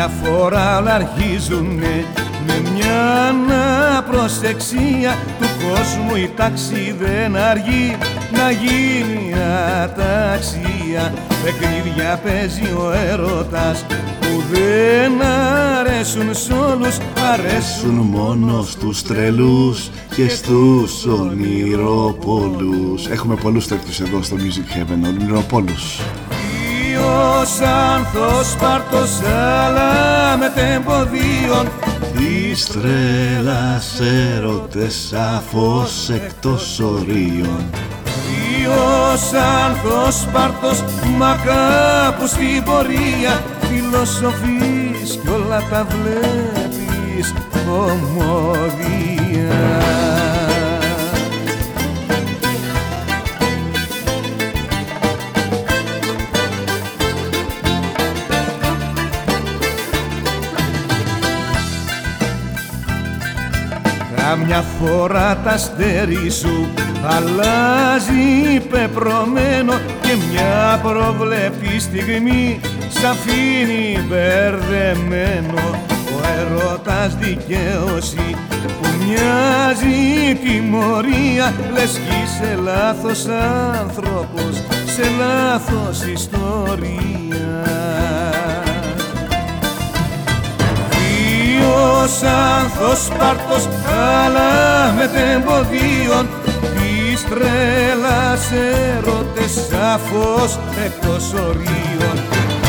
Καμιά φορά όλα αρχίζουνε με μια προσεξία του κόσμου η τάξη δεν αργεί να γίνει αταξία. Παιχνίδια παίζει ο έρωτας που δεν αρέσουν σ' όλους Αρέσουν μόνος στους τρελούς και στους ονειροπόλους Έχουμε πολλούς τέτοιους εδώ στο Music Heaven, ονειροπόλους Ποιος άνθος πάρτος αλλά με τεμποδίων Της τρέλας έρωτες σαφώς εκτός ορίων. Ποιος άνθος πάρτος μα κάπου στην πορεία φιλοσοφείς κι όλα τα βλέπεις ομόδια Καμιά φορά τα αστέρι σου. Αλλάζει πεπρωμένο και μια προβλέπη στιγμή. Σ' αφήνει μπερδεμένο ο έρωτας δικαίωση που μοιάζει τιμωρία. Λες κι είσαι λάθος άνθρωπος σε λάθος ιστορία Ποιος άνθος πάρτος αλλά με τεμποδίων της τρέλας έρωτες σαφώς εκτός ορίων.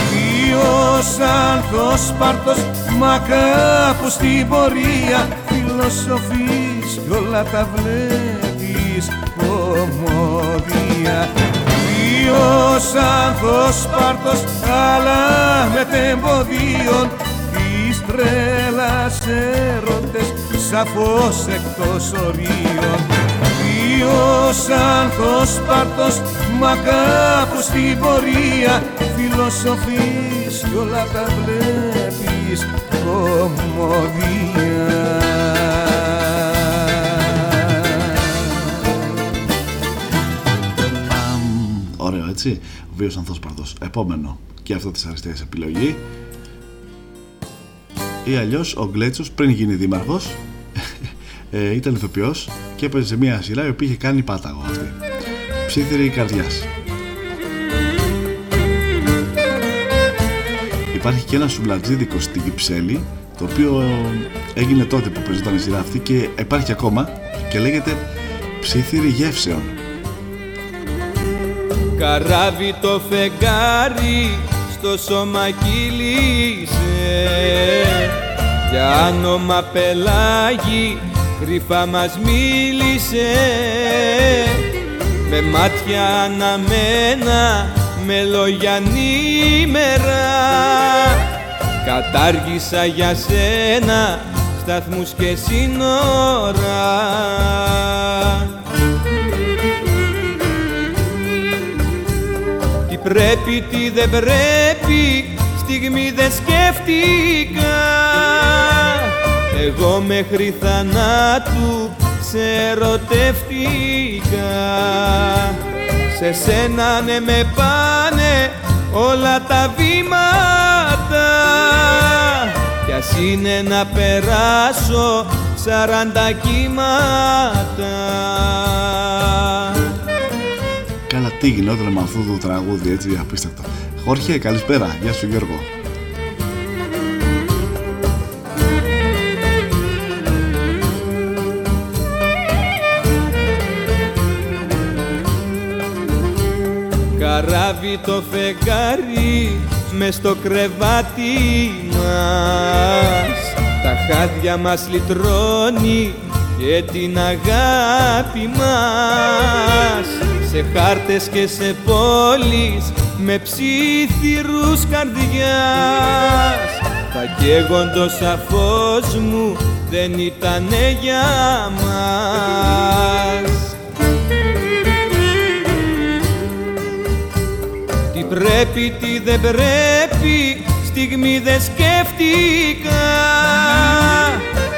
Ποιος άνθος πάρτος μα κάπου στην πορεία. Φιλοσοφείς κι όλα τα βλέπεις ομόδια Ποιος άνθος πάρτος αλλά με τεμποδίων της τρέλας έρωτες σαφώς εκτός ορίων. Ποιος άνθος πάρτος μα κάπου στην πορεία φιλοσοφείς κι όλα τα βλέπεις Ωραίο έτσι, ο βίος Ανθόσπαρδος Επόμενο. Και αυτό της αριστείας επιλογή ή αλλιώς ο Γκλέτσος πριν γίνει δήμαρχος ε, ήταν ηθοποιός και έπαιζε σε μια σειρά η οποία είχε κάνει πάταγο αυτή. Ψήθυρη καρδιάς. Υπάρχει και ένα σουμπλατζίδικο στην Κυψέλη το οποίο έγινε τότε που παίζονταν η σειρά αυτή και υπάρχει ακόμα και λέγεται ψήθυρη γεύσεων Καράβι το φεγγάρι στο σώμα κύλησε Για άνομα πελάγι κρυφά μας μίλησε. Με μάτια αναμένα με λόγια νήμερα. Κατάργησα για σένα σταθμούς και σύνορα. Τι πρέπει, τι δεν πρέπει, στιγμή δεν σκέφτηκα. Εγώ μέχρι θανάτου σε ερωτεύτηκα Σε σένα ναι με πάνε όλα τα βήματα. Κι ας είναι να περάσω σαράντα κύματα. Καλά τι γινόταν με αυτό το τραγούδι έτσι απίστευτο. Χόρχε καλησπέρα, γεια σου Γιώργο. Καράβι το φεγγάρι μες στο κρεβάτι μας. Τα χάδια μας λυτρώνει και την αγάπη μας Σε χάρτες και σε πόλεις με ψήθυρους καρδιάς. Τα καίγοντος αφός μου δεν ήτανε για μας. Τι πρέπει, τι δεν πρέπει, στιγμή δεν σκέφτηκα.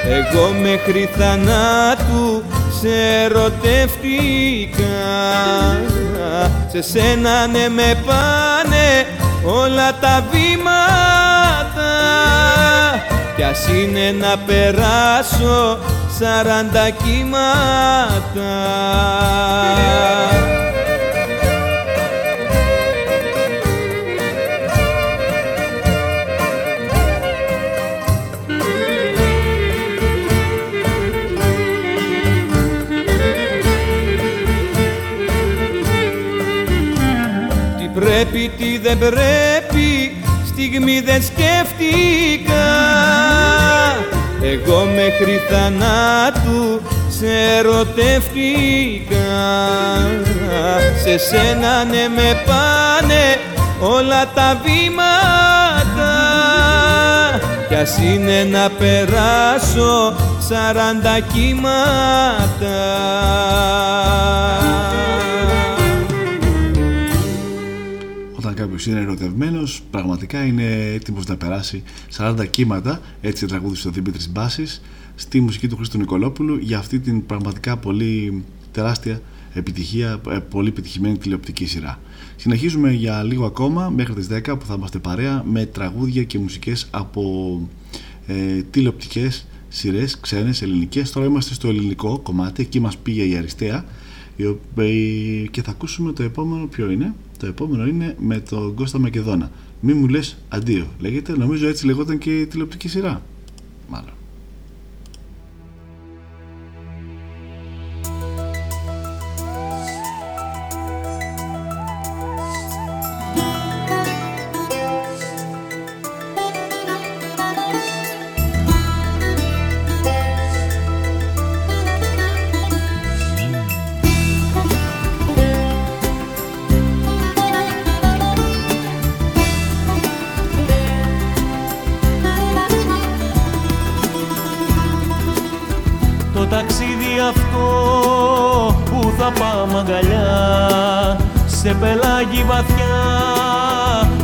Εγώ μέχρι θανάτου σε ερωτεύτηκα. Σε σένα ναι με πάνε όλα τα βήματα. Κι ας είναι να περάσω σαράντα κύματα δεν πρέπει, στιγμή δεν σκέφτηκα. Εγώ μέχρι θανάτου σε ερωτεύτηκα. Σε σένα ναι με πάνε όλα τα βήματα. Κι ας είναι να περάσω σαράντα κύματα κάποιος είναι ερωτευμένος, πραγματικά είναι έτοιμος να περάσει 40 κύματα. Έτσι τραγούδισε ο Δημήτρης Μπάσης στη μουσική του Χρήστο Νικολόπουλου για αυτή την πραγματικά πολύ τεράστια επιτυχία, ε, πολύ επιτυχημένη τηλεοπτική σειρά. Συνεχίζουμε για λίγο ακόμα μέχρι τις 10 που θα είμαστε παρέα με τραγούδια και μουσικές από ε, τηλεοπτικές σειρές, ξένες, ελληνικές. Τώρα είμαστε στο ελληνικό κομμάτι, εκεί μας πήγε η Αριστεία η οποία- και θα ακούσουμε το επόμενο ποιο είναι. Το επόμενο είναι με τον Κώστα Μακεδόνα. Μη μου λες αντίο. Λέγεται, νομίζω έτσι λεγόταν και η τηλεοπτική σειρά. Μάλλον. Σε πελάγι βαθιά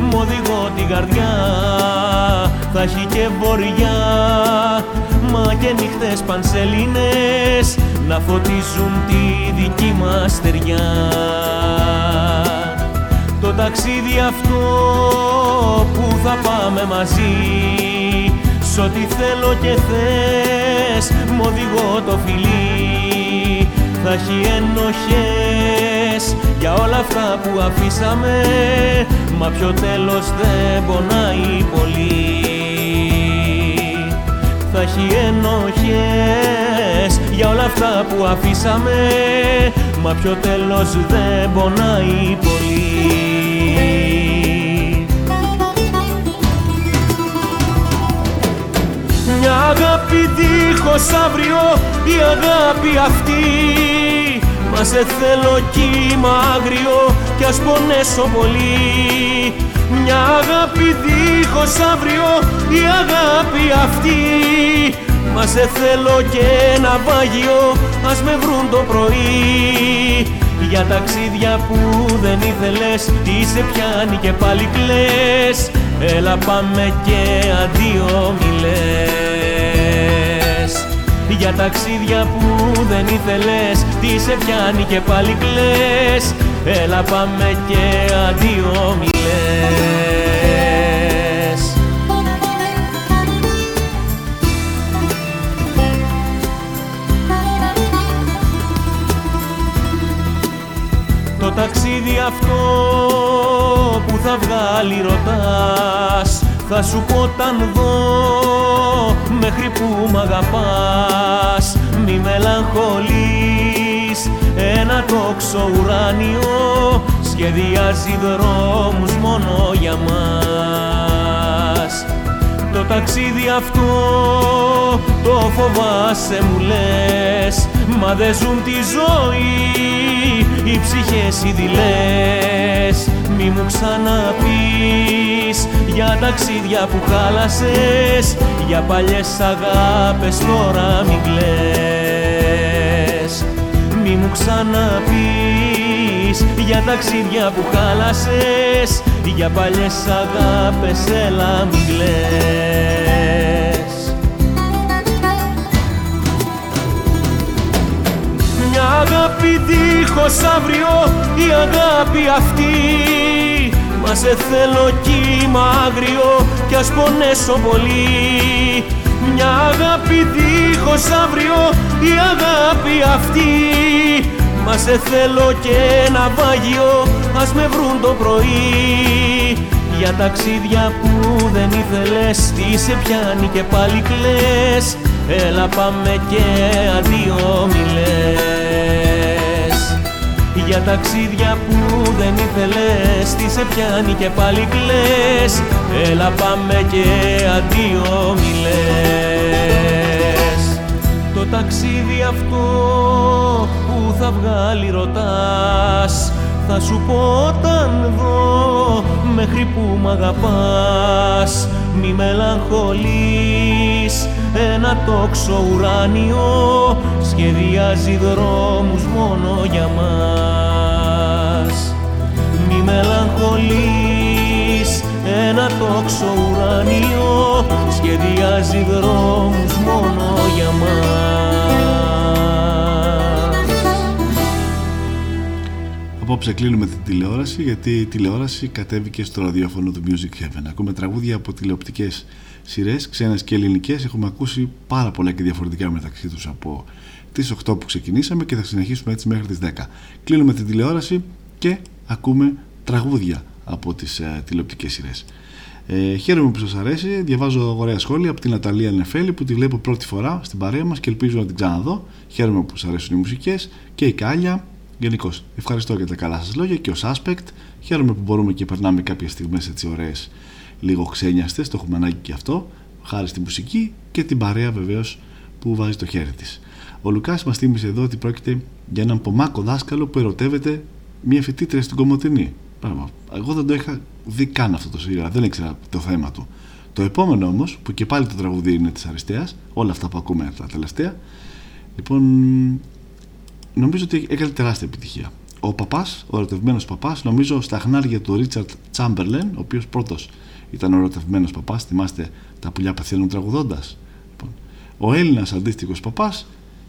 μ' οδηγώ την καρδιά. Θα έχει και βορειά μα και νύχτες πανσελίνες Να φωτίζουν τη δική μας στεριά. Το ταξίδι αυτό που θα πάμε μαζί Σ' ό,τι θέλω και θες μ' οδηγώ το φιλί. Θα έχει ενοχές για όλα αυτά που αφήσαμε Μα πιο τέλος δεν πονάει πολύ. Θα έχει ενοχές για όλα αυτά που αφήσαμε Μα πιο τέλος δεν πονάει πολύ. Μια αγάπη δίχως αύριο η αγάπη αυτή Μας σε θέλω κύμα άγριο κι ας πονέσω πολύ. Μια αγάπη δίχως αύριο η αγάπη αυτή. Μας σε θέλω και ένα βάγιο ας με βρουν το πρωί. Για ταξίδια που δεν ήθελες Τι σε πιάνει και πάλι κλαις. Έλα πάμε και αντίο μη λες Για ταξίδια που δεν ήθελες Τι σε πιάνει και πάλι κλαις. Έλα πάμε και αντίο μη λες Το ταξίδι αυτό που θα βγάλει ρωτάς Θα σου πω όταν δω μέχρι που μ' αγαπάς. Μη μελαγχολείς ένα τόξο ουράνιο Σχεδιάζει δρόμους μόνο για μας. Το ταξίδι αυτό το φοβάσαι μου λες Μα δεν ζουν τη ζωή οι ψυχές οι δειλές Μη μου ξαναπείς για ταξίδια που χάλασες Για παλιές αγάπες τώρα μην κλαις. Μη μου ξαναπείς για ταξίδια που χάλασες Για παλιές αγάπες έλα μην κλαις. Μια αγάπη δίχως αύριο η αγάπη αυτή. Μα Μα σε θέλω κύμα άγριο κι ας πονέσω πολύ. Μια αγάπη δίχως αύριο η αγάπη αυτή. Μα σε θέλω και ένα βάγιο ας με βρουν το πρωί. Για ταξίδια που δεν ήθελες τι σε πιάνει και πάλι κλαις. Έλα πάμε και αντίο μιλές Για ταξίδια που δεν ήθελες τι σε πιάνει και πάλι κλαις. Έλα πάμε και αντίο μιλές Το ταξίδι αυτό που θα βγάλει ρωτάς θα σου πω όταν δω μέχρι που μ' αγαπάς. Μη μελαγχολείς ένα τόξο ουράνιο σχεδιάζει δρόμους μόνο για μας Μη μελαγχολείς ένα τόξο ουράνιο σχεδιάζει δρόμους μόνο για μας Απόψε κλείνουμε την τηλεόραση γιατί η τηλεόραση κατέβηκε στο ραδιόφωνο του Music Heaven. Ακούμε τραγούδια από τηλεοπτικές σειρές, ξένες και ελληνικές. Έχουμε ακούσει πάρα πολλά και διαφορετικά μεταξύ τους από τις 8 που ξεκινήσαμε και θα συνεχίσουμε έτσι μέχρι τις 10. Κλείνουμε την τηλεόραση και ακούμε τραγούδια από τις ε, τηλεοπτικές σειρές. Ε, χαίρομαι που σας αρέσει. Διαβάζω ωραία σχόλια από την Ναταλία Νεφέλη που τη βλέπω πρώτη φορά στην παρέα μας και ελπίζω να την ξαναδώ. Χαίρομαι που σας αρέσουν οι μουσικές και η Κάλια. Γενικώς, ευχαριστώ για τα καλά σας λόγια και ο Suspect. Χαίρομαι που μπορούμε και περνάμε κάποιες στιγμές έτσι ωραίες, λίγο ξένιαστες, το έχουμε ανάγκη και αυτό, χάρη στη μουσική και την παρέα βεβαίως που βάζει το χέρι της. Ο Λουκάς μας θύμισε εδώ ότι πρόκειται για έναν πομάκο δάσκαλο που ερωτεύεται μια φοιτήτρια στην Κομωτινή. Πράγμα. Εγώ δεν το είχα δει καν αυτό το σειρά, δεν ήξερα το θέμα του. Το επόμενο όμως, που και πάλι το τραγουδί είναι της Αριστεία, όλα αυτά που ακούμε τα τελευταία, λοιπόν, νομίζω ότι έκανε τεράστια επιτυχία. Ο παπάς, ο ερωτευμένος παπάς, νομίζω στα χνάρια του Ρίτσαρτ Τσάμπερλεν, ο οποίος πρώτος ήταν ο ερωτευμένος παπάς, θυμάστε τα πουλιά παθαίνουν τραγουδώντας. Λοιπόν, ο Έλληνας αντίστοιχος παπάς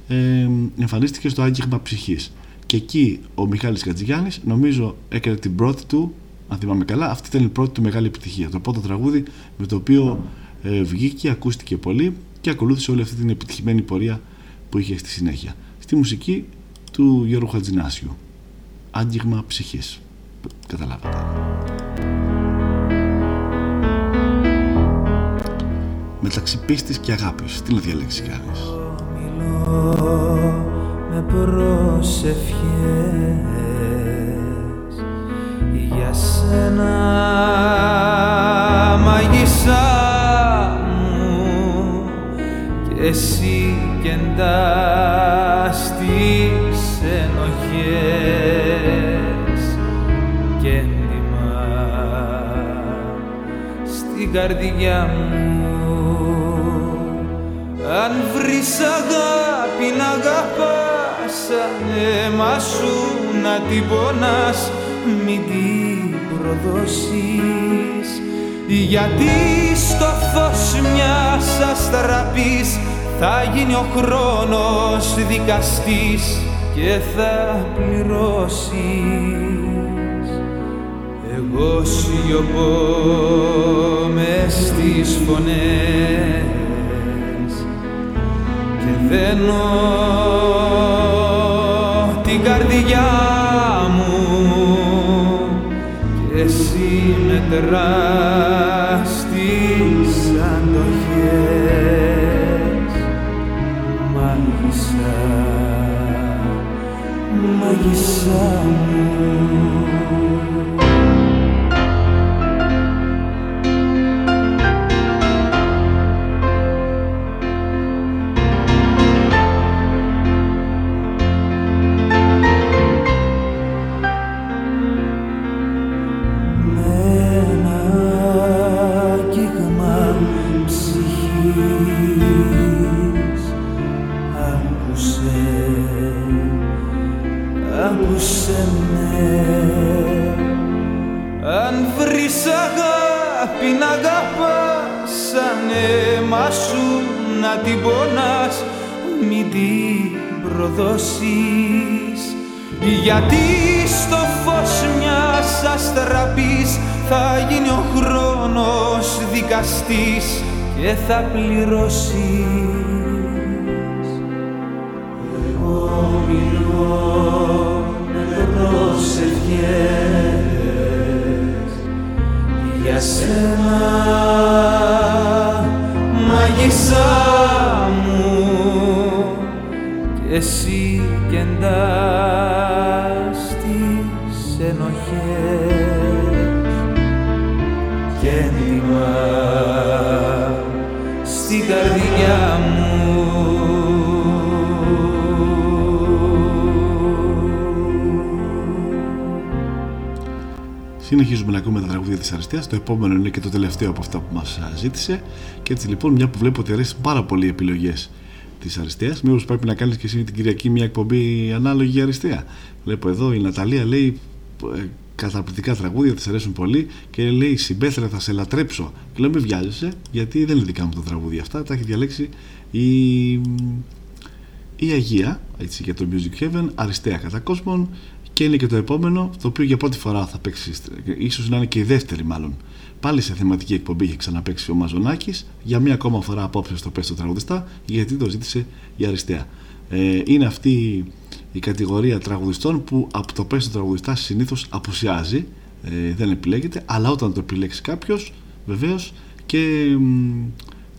ε, εμφανίστηκε στο άγγιγμα ψυχής. Και εκεί ο Μιχάλης Κατζηγιάννης νομίζω έκανε την πρώτη του, αν θυμάμαι καλά, αυτή ήταν η πρώτη του μεγάλη επιτυχία. Το πρώτο τραγούδι με το οποίο ε, βγήκε, ακούστηκε πολύ και ακολούθησε όλη αυτή την επιτυχημένη πορεία που είχε στη συνέχεια. Στη μουσική του Γιώργου Χατζηνάσιου. Άγγιγμα ψυχής. Καταλάβατε. Μεταξύ πίστης και αγάπης. Τι να διαλέξει κανείς. με προσευχές για σένα μαγισσά μου και εσύ κεντάς τις ενοχές και έντιμα στην καρδιά μου αν βρεις αγάπη να αγαπάς σαν αίμα σου να την πονάς μην την προδώσεις. Γιατί στο φως μιας αστραπής θα γίνει ο χρόνος δικαστής και θα πληρώσεις. Εγώ σιωπώ μες στις φωνές. και δένω την καρδιά μου και εσύ μετράς τις αντοχές. Μάγισσα, μάγισσα μου αίμα σου να την πονάς μην την προδώσεις. Γιατί στο φως μιας αστραπής θα γίνει ο χρόνος δικαστής και θα πληρώσεις. Εγώ μιλώ με προσευχές για σένα μάγισσά μου και εσύ κεντάς τις ενοχές. Και έντοιμα στην καρδιά μου Συνεχίζουμε να ακούμε τα τραγούδια της Αριστείας. Το επόμενο είναι και το τελευταίο από αυτά που μας ζήτησε. Και έτσι λοιπόν, μια που βλέπω ότι αρέσει πάρα πολύ οι επιλογές της Αριστείας, μήπως πρέπει να κάνεις και εσύ την Κυριακή μια εκπομπή ανάλογη για Αριστεία. Βλέπω εδώ η Ναταλία λέει ε, καταπληκτικά τραγούδια, τη αρέσουν πολύ και λέει Συμπέθρα, θα σε λατρέψω. Και λέω μην βιάζεσαι, γιατί δεν είναι δικά μου τα τραγούδια αυτά. Τα έχει διαλέξει η, η Αγία έτσι, για το Music Heaven, Αριστεία κατά κόσμον και είναι και το επόμενο, το οποίο για πρώτη φορά θα παίξει, ίσως να είναι και η δεύτερη μάλλον. Πάλι σε θεματική εκπομπή έχει ξαναπέξει ο Μαζονάκης, για μία ακόμα φορά απόψε στο Πέστο Τραγουδιστά, γιατί το ζήτησε η Αριστεία. Ε, είναι αυτή η κατηγορία τραγουδιστών που από το Πέστο Τραγουδιστά συνήθως απουσιάζει, ε, δεν επιλέγεται, αλλά όταν το επιλέξει κάποιος, βεβαίως και μ,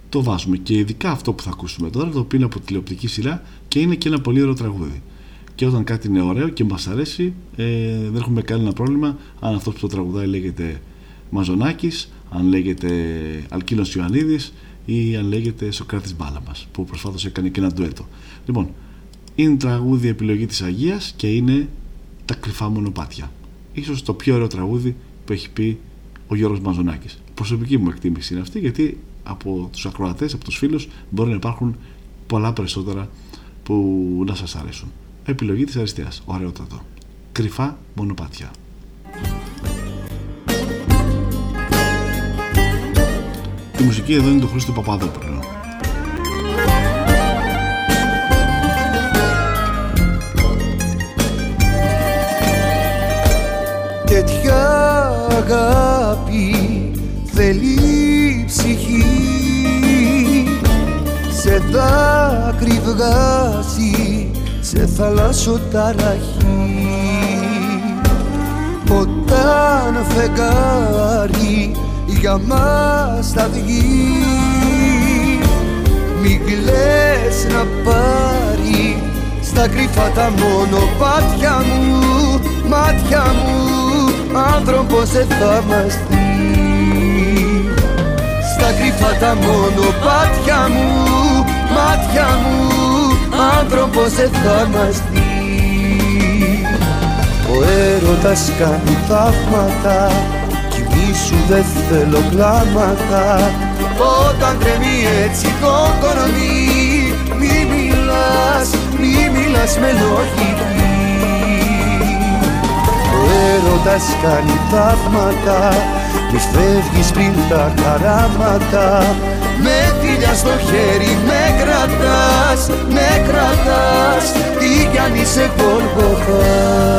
το βάζουμε. Και ειδικά αυτό που θα ακούσουμε τώρα, το οποίο είναι από τηλεοπτική σειρά και είναι και ένα πολύ ωραίο τραγούδι και όταν κάτι είναι ωραίο και μας αρέσει ε, δεν έχουμε κανένα πρόβλημα αν αυτός που το τραγουδάει λέγεται Μαζονάκης αν λέγεται Αλκίνος Ιωαννίδης ή αν λέγεται Σοκράτης Μπάλαμας που προσφάτως έκανε και ένα ντουέτο. Λοιπόν είναι τραγούδι επιλογή της Αγίας και είναι τα κρυφά μονοπάτια. Ίσως το πιο ωραίο τραγούδι που έχει πει ο Γιώργος Μαζονάκης. Προσωπική μου εκτίμηση είναι αυτή γιατί από τους ακροατές, από τους φίλους μπορεί να υπάρχουν πολλά περισσότερα που να σας αρέσουν επιλογή της αριστείας. Ωραιότατο. Κρυφά μονοπάτια. Η μουσική εδώ είναι του Χρήστο Παπαδόπουλου. Τέτοια αγάπη θέλει ψυχή Σε δάκρυ βγάζει σε θαλάσσο ταραχή. Όταν φεγγάρι για μας θα βγει. Μη κλαις να πάρει στα κρυφά τα μονοπάτια μου Μάτια μου άνθρωπος δεν θα μας δει. Στα κρυφά τα μονοπάτια μου Μάτια μου άνθρωπος δεν θα μας δει Ο έρωτας κάνει θαύματα κι μη σου δεν θέλω κλάματα. Όταν τρέμει έτσι το κορμί Μη μιλάς, μη μιλάς με λογική. Ο έρωτας κάνει θαύματα μη φεύγεις πριν τα χαράματα με θηλιά στο χέρι με κρατάς, με κρατάς. Τι κι αν είσαι Γολγοθάς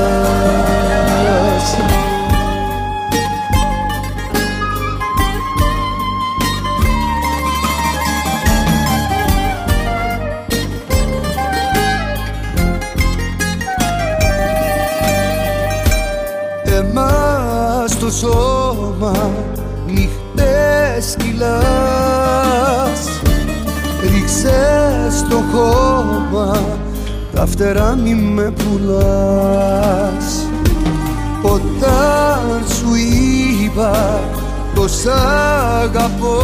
τα φτερά μη με πουλάς. Όταν σου είπα πως αγαπώ.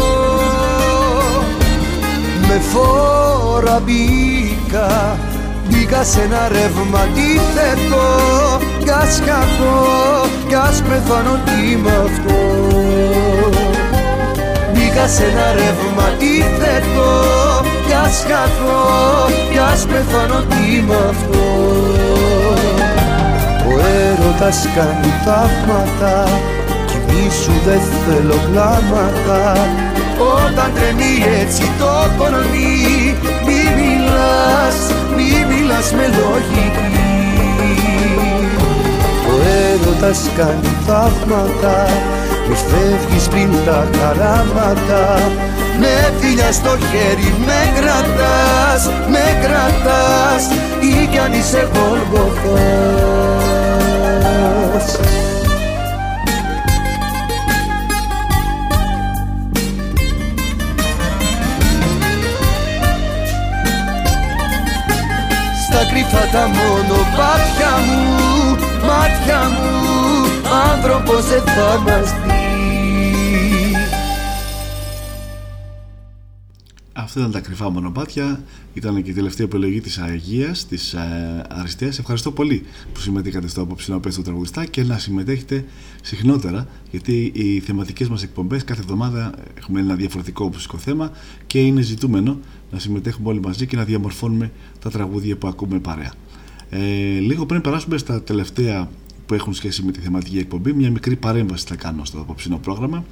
Με φόρα μπήκα Μπήκα σε ένα ρεύμα αντίθετο Κι ας καθώ, κι ας πεθάνω τι με αυτό. Μπήκα σε ένα ρεύμα αντίθετο Κι ας καθώ, κι ας πεθάνω τι με αυτό. Ο έρωτας κάνει θαύματα Κι μη σου δεν θέλω κλάματα. Όταν τρεμεί έτσι το κορμί Μη μιλάς, μη μιλάς με λογική. Ο έρωτας κάνει θαύματα Μη φεύγεις πριν τα χαράματα Με φιλιά στο χέρι με κρατάς Με κρατάς Ή κι αν είσαι Γολγοθάς Στα κρυφά τα μονοπάτια μου Μάτια μου Άνθρωπος δεν θα μας δει Αυτά ήταν τα κρυφά μονοπάτια. Ήταν και η τελευταία επιλογή της Αγίας, της ε, Αριστείας. Ευχαριστώ πολύ που συμμετείχατε στο απόψινό πέστο τραγουδιστά και να συμμετέχετε συχνότερα, γιατί οι θεματικές μας εκπομπές κάθε εβδομάδα έχουμε ένα διαφορετικό μουσικό θέμα και είναι ζητούμενο να συμμετέχουμε όλοι μαζί και να διαμορφώνουμε τα τραγούδια που ακούμε παρέα. Ε, λίγο πριν περάσουμε στα τελευταία που έχουν σχέση με τη θεματική εκπομπή, μια μικρή παρέμβαση θα κάνω στο απόψινό πρόγραμμα,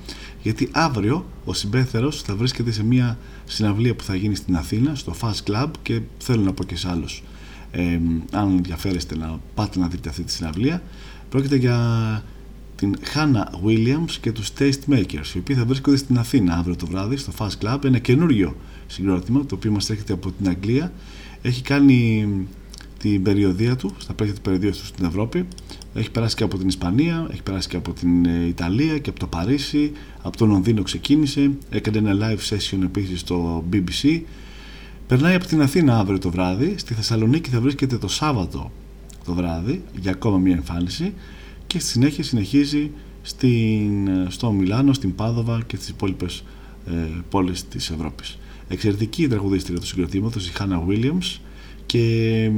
γιατί αύριο ο συμπέθερος θα βρίσκεται σε μια συναυλία που θα γίνει στην Αθήνα, στο Fast Club και θέλω να πω και σε άλλους, ε, αν ενδιαφέρεστε να πάτε να δείτε αυτή τη συναυλία. Πρόκειται για την Hannah Williams και τους Taste Makers, οι οποίοι θα βρίσκονται στην Αθήνα αύριο το βράδυ, στο Fast Club. Ένα καινούριο συγκρότημα, το οποίο μας έρχεται από την Αγγλία. Έχει κάνει την περιοδία του, στα πλαίσια της περιοδίας του στην Ευρώπη. Έχει περάσει και από την Ισπανία, έχει περάσει και από την ε, Ιταλία και από το Παρίσι, από το Λονδίνο ξεκίνησε, έκανε ένα live session επίσης στο BBC. Περνάει από την Αθήνα αύριο το βράδυ, στη Θεσσαλονίκη θα βρίσκεται το Σάββατο το βράδυ για ακόμα μια εμφάνιση. Και στη συνέχεια συνεχίζει στην, στο Μιλάνο, στην Πάδοβα και στις υπόλοιπες ε, πόλεις της Ευρώπης. Εξαιρετική η τραγουδίστρια του συγκροτήματος, η Hannah Williams. Και ε,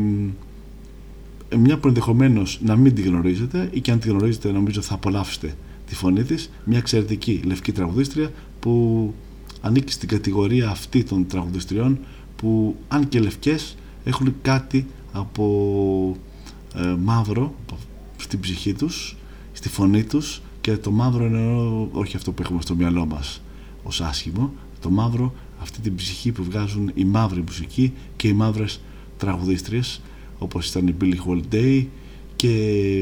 μια που ενδεχομένω να μην τη γνωρίζετε ή και αν τη γνωρίζετε νομίζω θα απολαύσετε τη φωνή της. Μια εξαιρετική λευκή τραγουδίστρια που ανήκει στην κατηγορία αυτή των τραγουδιστριών που αν και λευκές έχουν κάτι από ε, μαύρο στην ψυχή τους στη φωνή τους και το μαύρο εννοώ όχι αυτό που έχουμε στο μυαλό μας ως άσχημο το μαύρο αυτή την ψυχή που βγάζουν η μαύρη μουσική και οι μαύρες τραγουδίστριες όπως ήταν η Billie Holiday και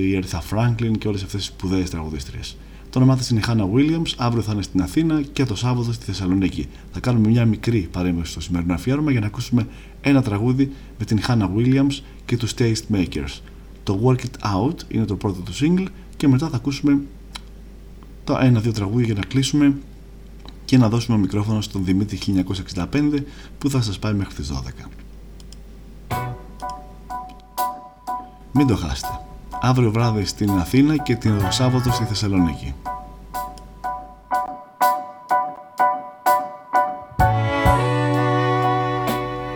η Aretha Franklin και όλες αυτές τις σπουδαίες τραγουδίστριες. Το όνομά της είναι η Hannah Williams, αύριο θα είναι στην Αθήνα και το Σάββατο στη Θεσσαλονίκη. Θα κάνουμε μια μικρή παρέμβαση στο σημερινό αφιέρωμα για να ακούσουμε ένα τραγούδι με την Hannah Williams και τους Taste Makers. Το Work It Out είναι το πρώτο του single και μετά θα ακούσουμε το ένα-δύο τραγούδια για να κλείσουμε και να δώσουμε μικρόφωνο στον Δημήτρη 1965 που θα σας πάει μέχρι τις 12. Μην το χάσετε. Αύριο βράδυ στην Αθήνα και την Σάββατο στη Θεσσαλονίκη.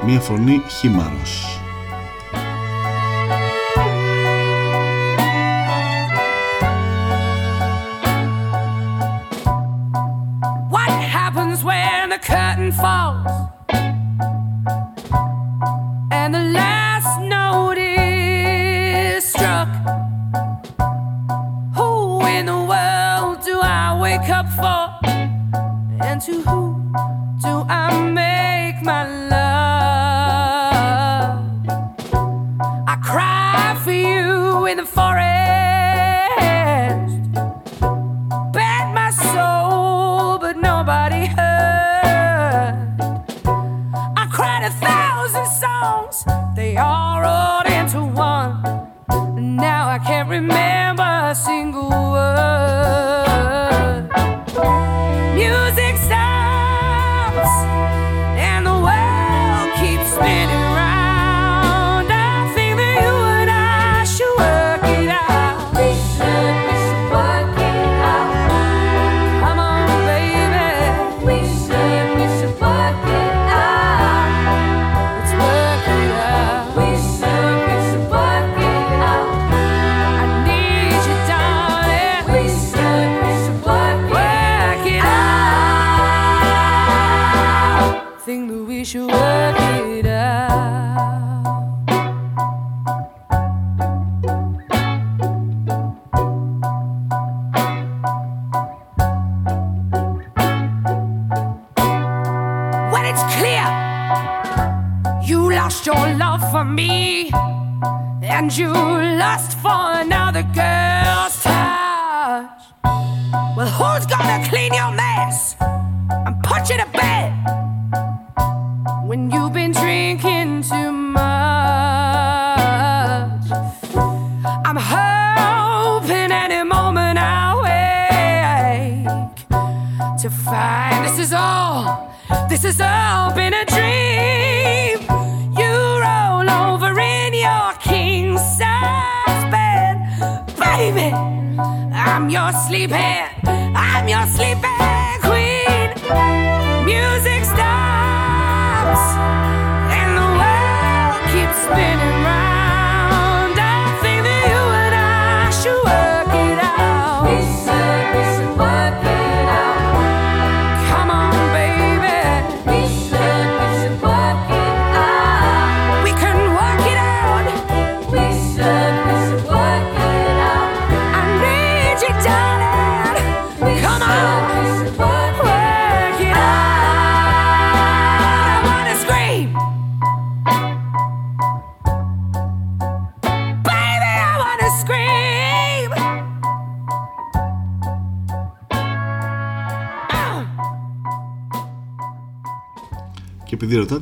Μία φωνή χήμαρος.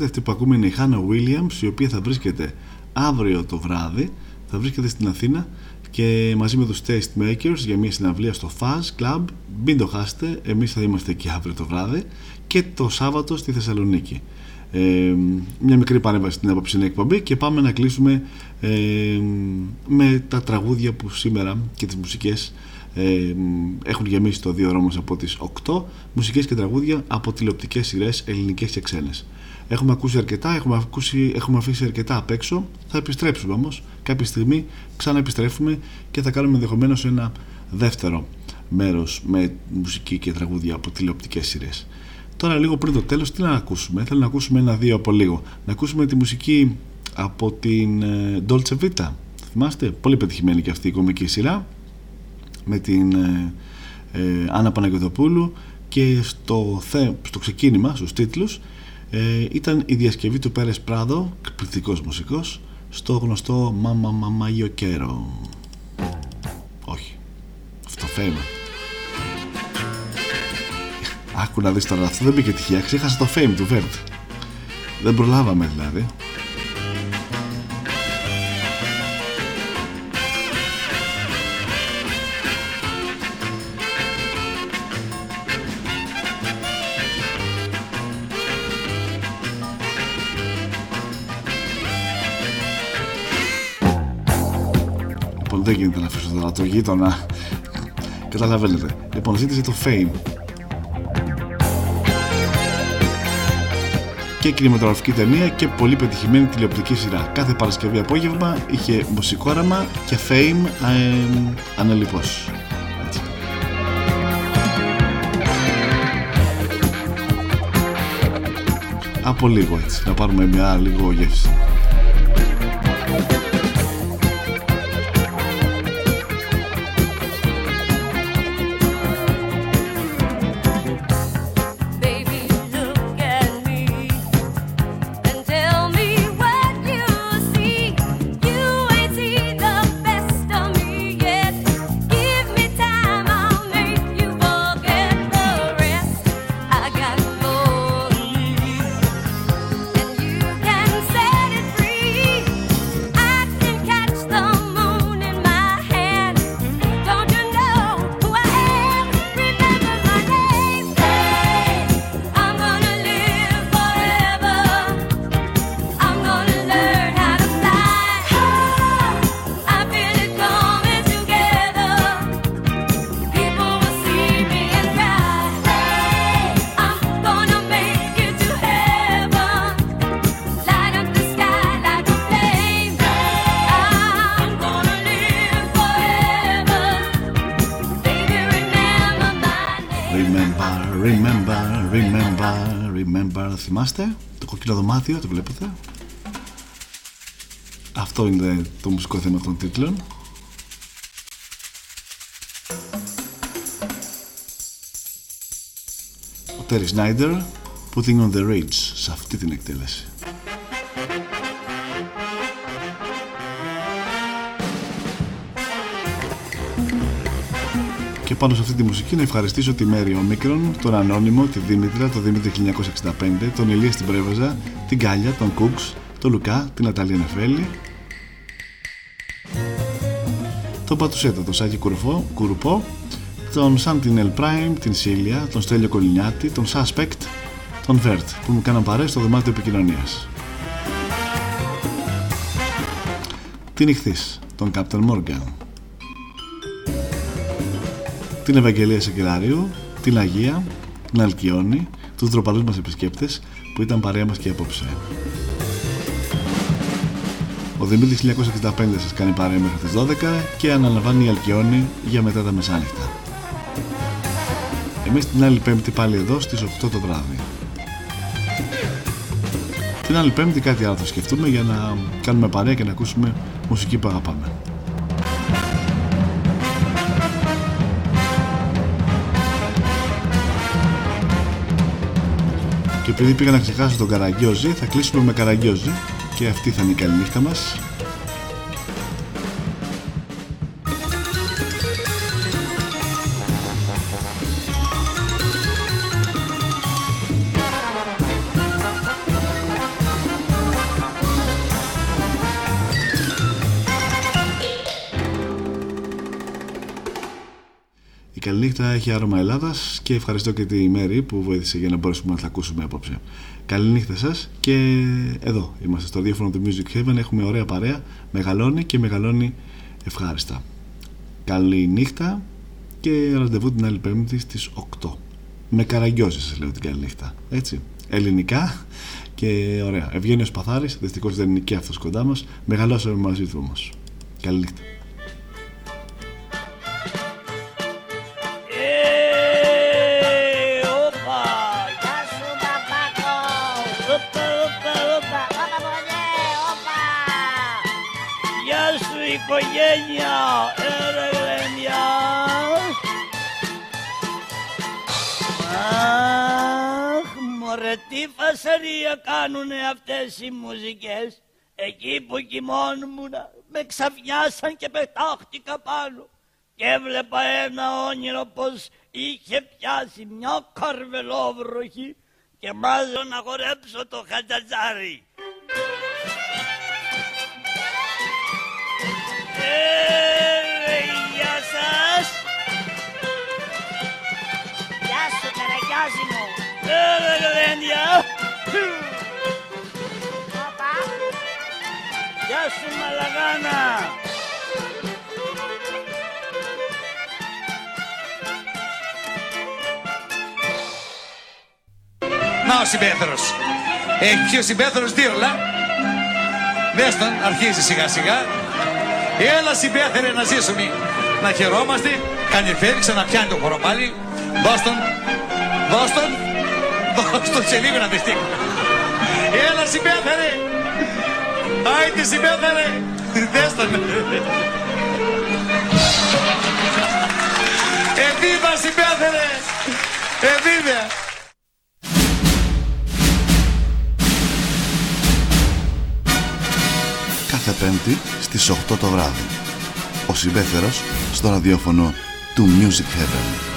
Αυτή που ακούμε είναι η Hannah Williams, η οποία θα βρίσκεται αύριο το βράδυ, θα βρίσκεται στην Αθήνα και μαζί με τους Taste Makers για μια συναυλία στο Fuzz Club. Μην το χάσετε, εμείς θα είμαστε εκεί αύριο το βράδυ και το Σάββατο στη Θεσσαλονίκη. Ε, μια μικρή παρέμβαση στην απόψινή εκπομπή και πάμε να κλείσουμε ε, με τα τραγούδια που σήμερα και τις μουσικές ε, έχουν γεμίσει το δύο δρόμος από τις 8 μουσικές και τραγούδια από τηλεοπτικές σειρές ελληνικές και ξένες. Έχουμε ακούσει αρκετά, έχουμε, ακούσει, έχουμε αφήσει αρκετά απ' έξω. Θα επιστρέψουμε όμως κάποια στιγμή, ξανά επιστρέφουμε και θα κάνουμε ενδεχομένως ένα δεύτερο μέρος με μουσική και τραγούδια από τηλεοπτικές σειρές. Τώρα λίγο πριν το τέλος τι να ακούσουμε, θέλω να ακούσουμε ένα-δύο από λίγο. Να ακούσουμε τη μουσική από την ε, Dolce Vita. Θυμάστε, πολύ πετυχημένη και αυτή η κομική σειρά με την ε, ε, Άννα Παναγιωτοπούλου και στο, θε, στο ξεκίνημα, στους τίτλους ε, ήταν η διασκευή του Πέρες Πράδο, εκπληκτικός μουσικός στο γνωστό Μάμα Μάμα Ιοκέρο όχι. Αυτό φέμα άκου να δεις τώρα αυτό δεν μπήκε τυχαία. Ξέχασα το fame του Βέρτ. Δεν προλάβαμε δηλαδή τώρα το γείτονα. Καταλαβαίνετε. Λοιπόν, ζήτησε το Fame. Και κινηματογραφική ταινία και πολύ πετυχημένη τηλεοπτική σειρά. Κάθε Παρασκευή απόγευμα είχε μουσικόραμα και Fame ε, αναλυπώς. Έτσι. Από λίγο έτσι, να πάρουμε μια λίγο γεύση. Θυμάστε το κόκκινο δωμάτιο, το βλέπετε; Αυτό είναι το μουσικό θέμα των τίτλων. Ο Terry Snyder, Putting on the Ridge, σε αυτή την εκτέλεση. Πάνω σε αυτή τη μουσική να ευχαριστήσω τη Μέρη Ομίκρον, τον Ανώνυμο, τη Δήμητρα, τον Δήμητρη 1965, τον Ηλία στην Πρέβεζα, την Κάλια, τον Κούξ, τον Λουκά, την Αταλία Νεφέλη, τον Πατουσέτο, τον Σάκη Κουρουπό, Κουρουπό, τον Σαντινέλ Prime, την Σίλια, τον Στέλιο Κολυνιάτη, τον Suspect, τον Βέρτ που μου κάναν παρέ στο δωμάτιο επικοινωνίας. Την Ιχθής, τον Captain Morgan. Την Ευαγγελία Σεκελαρίου, την Αγία, την Αλκιόνη, τους ντροπαλούς μας επισκέπτες που ήταν παρέα μας και απόψε. Ο Δημήτρης 1965 σας κάνει παρέα μέχρι τις 12 και αναλαμβάνει η Αλκιόνη για μετά τα μεσάνυχτα. Εμείς την άλλη πέμπτη πάλι εδώ στις 8 το βράδυ. Την άλλη πέμπτη κάτι άλλο θα σκεφτούμε για να κάνουμε παρέα και να ακούσουμε μουσική που αγαπάμε. Και επειδή πήγα να ξεχάσω τον Καραγκιόζη, θα κλείσουμε με Καραγκιόζη και αυτή θα είναι η καλή νύχτα μας. Έχει άρωμα Ελλάδας και ευχαριστώ και τη Μέρη που βοήθησε για να μπορέσουμε να τα ακούσουμε απόψε. Καληνύχτα σας και εδώ είμαστε στο ραδιόφωνο του Music Heaven. Έχουμε ωραία παρέα. Μεγαλώνει και μεγαλώνει ευχάριστα. Καλή νύχτα και ραντεβού την άλλη Πέμπτη στις 8. Με καραγκιόζη σας λέω την καλή νύχτα. Έτσι. Ελληνικά και ωραία. Ευγένιος Παθάρης, δυστυχώς δεν είναι και αυτός κοντά μας. Μεγαλώσαμε μαζί του όμως. Καλή νύχτα. Οικογένεια, έρε γλένια. Αχ, μωρέ τι φασαρία κάνουνε αυτές οι μουσικές. Εκεί που κοιμώνμουν με ξαφνιάσαν και πετάχτηκα πάνω. Και έβλεπα ένα όνειρο πως είχε πιάσει μια καρβελόβροχη και μάζω να χορέψω το χατζατζάρι. Ε, γεια σας. Γεια σου, καραγκιόζη μου. Έλα, γλέντια. Γεια σου, μαλαγάνα. Να ο συμπέθερος. Έχει πιει ο συμπέθερος δύο λα. Δες τον, αρχίζει σιγά σιγά. Έλα συμπέθερε να ζήσουμε. Να χαιρόμαστε. Κάνει φέρει, ξαναπιάνει το χώρο πάλι. Δώσ' τον. Δώσ' τον. Δώσ' τον σε λίγο να δεις τι. Έλα συμπέθερε. Άιτε συμπέθερε. Δες τον. Εβίβα συμπέθερε. Εβίβα. Κάθε Πέμπτη στις 8 το βράδυ. Ο Συμπέθερος στο ραδιόφωνο του Music Heaven.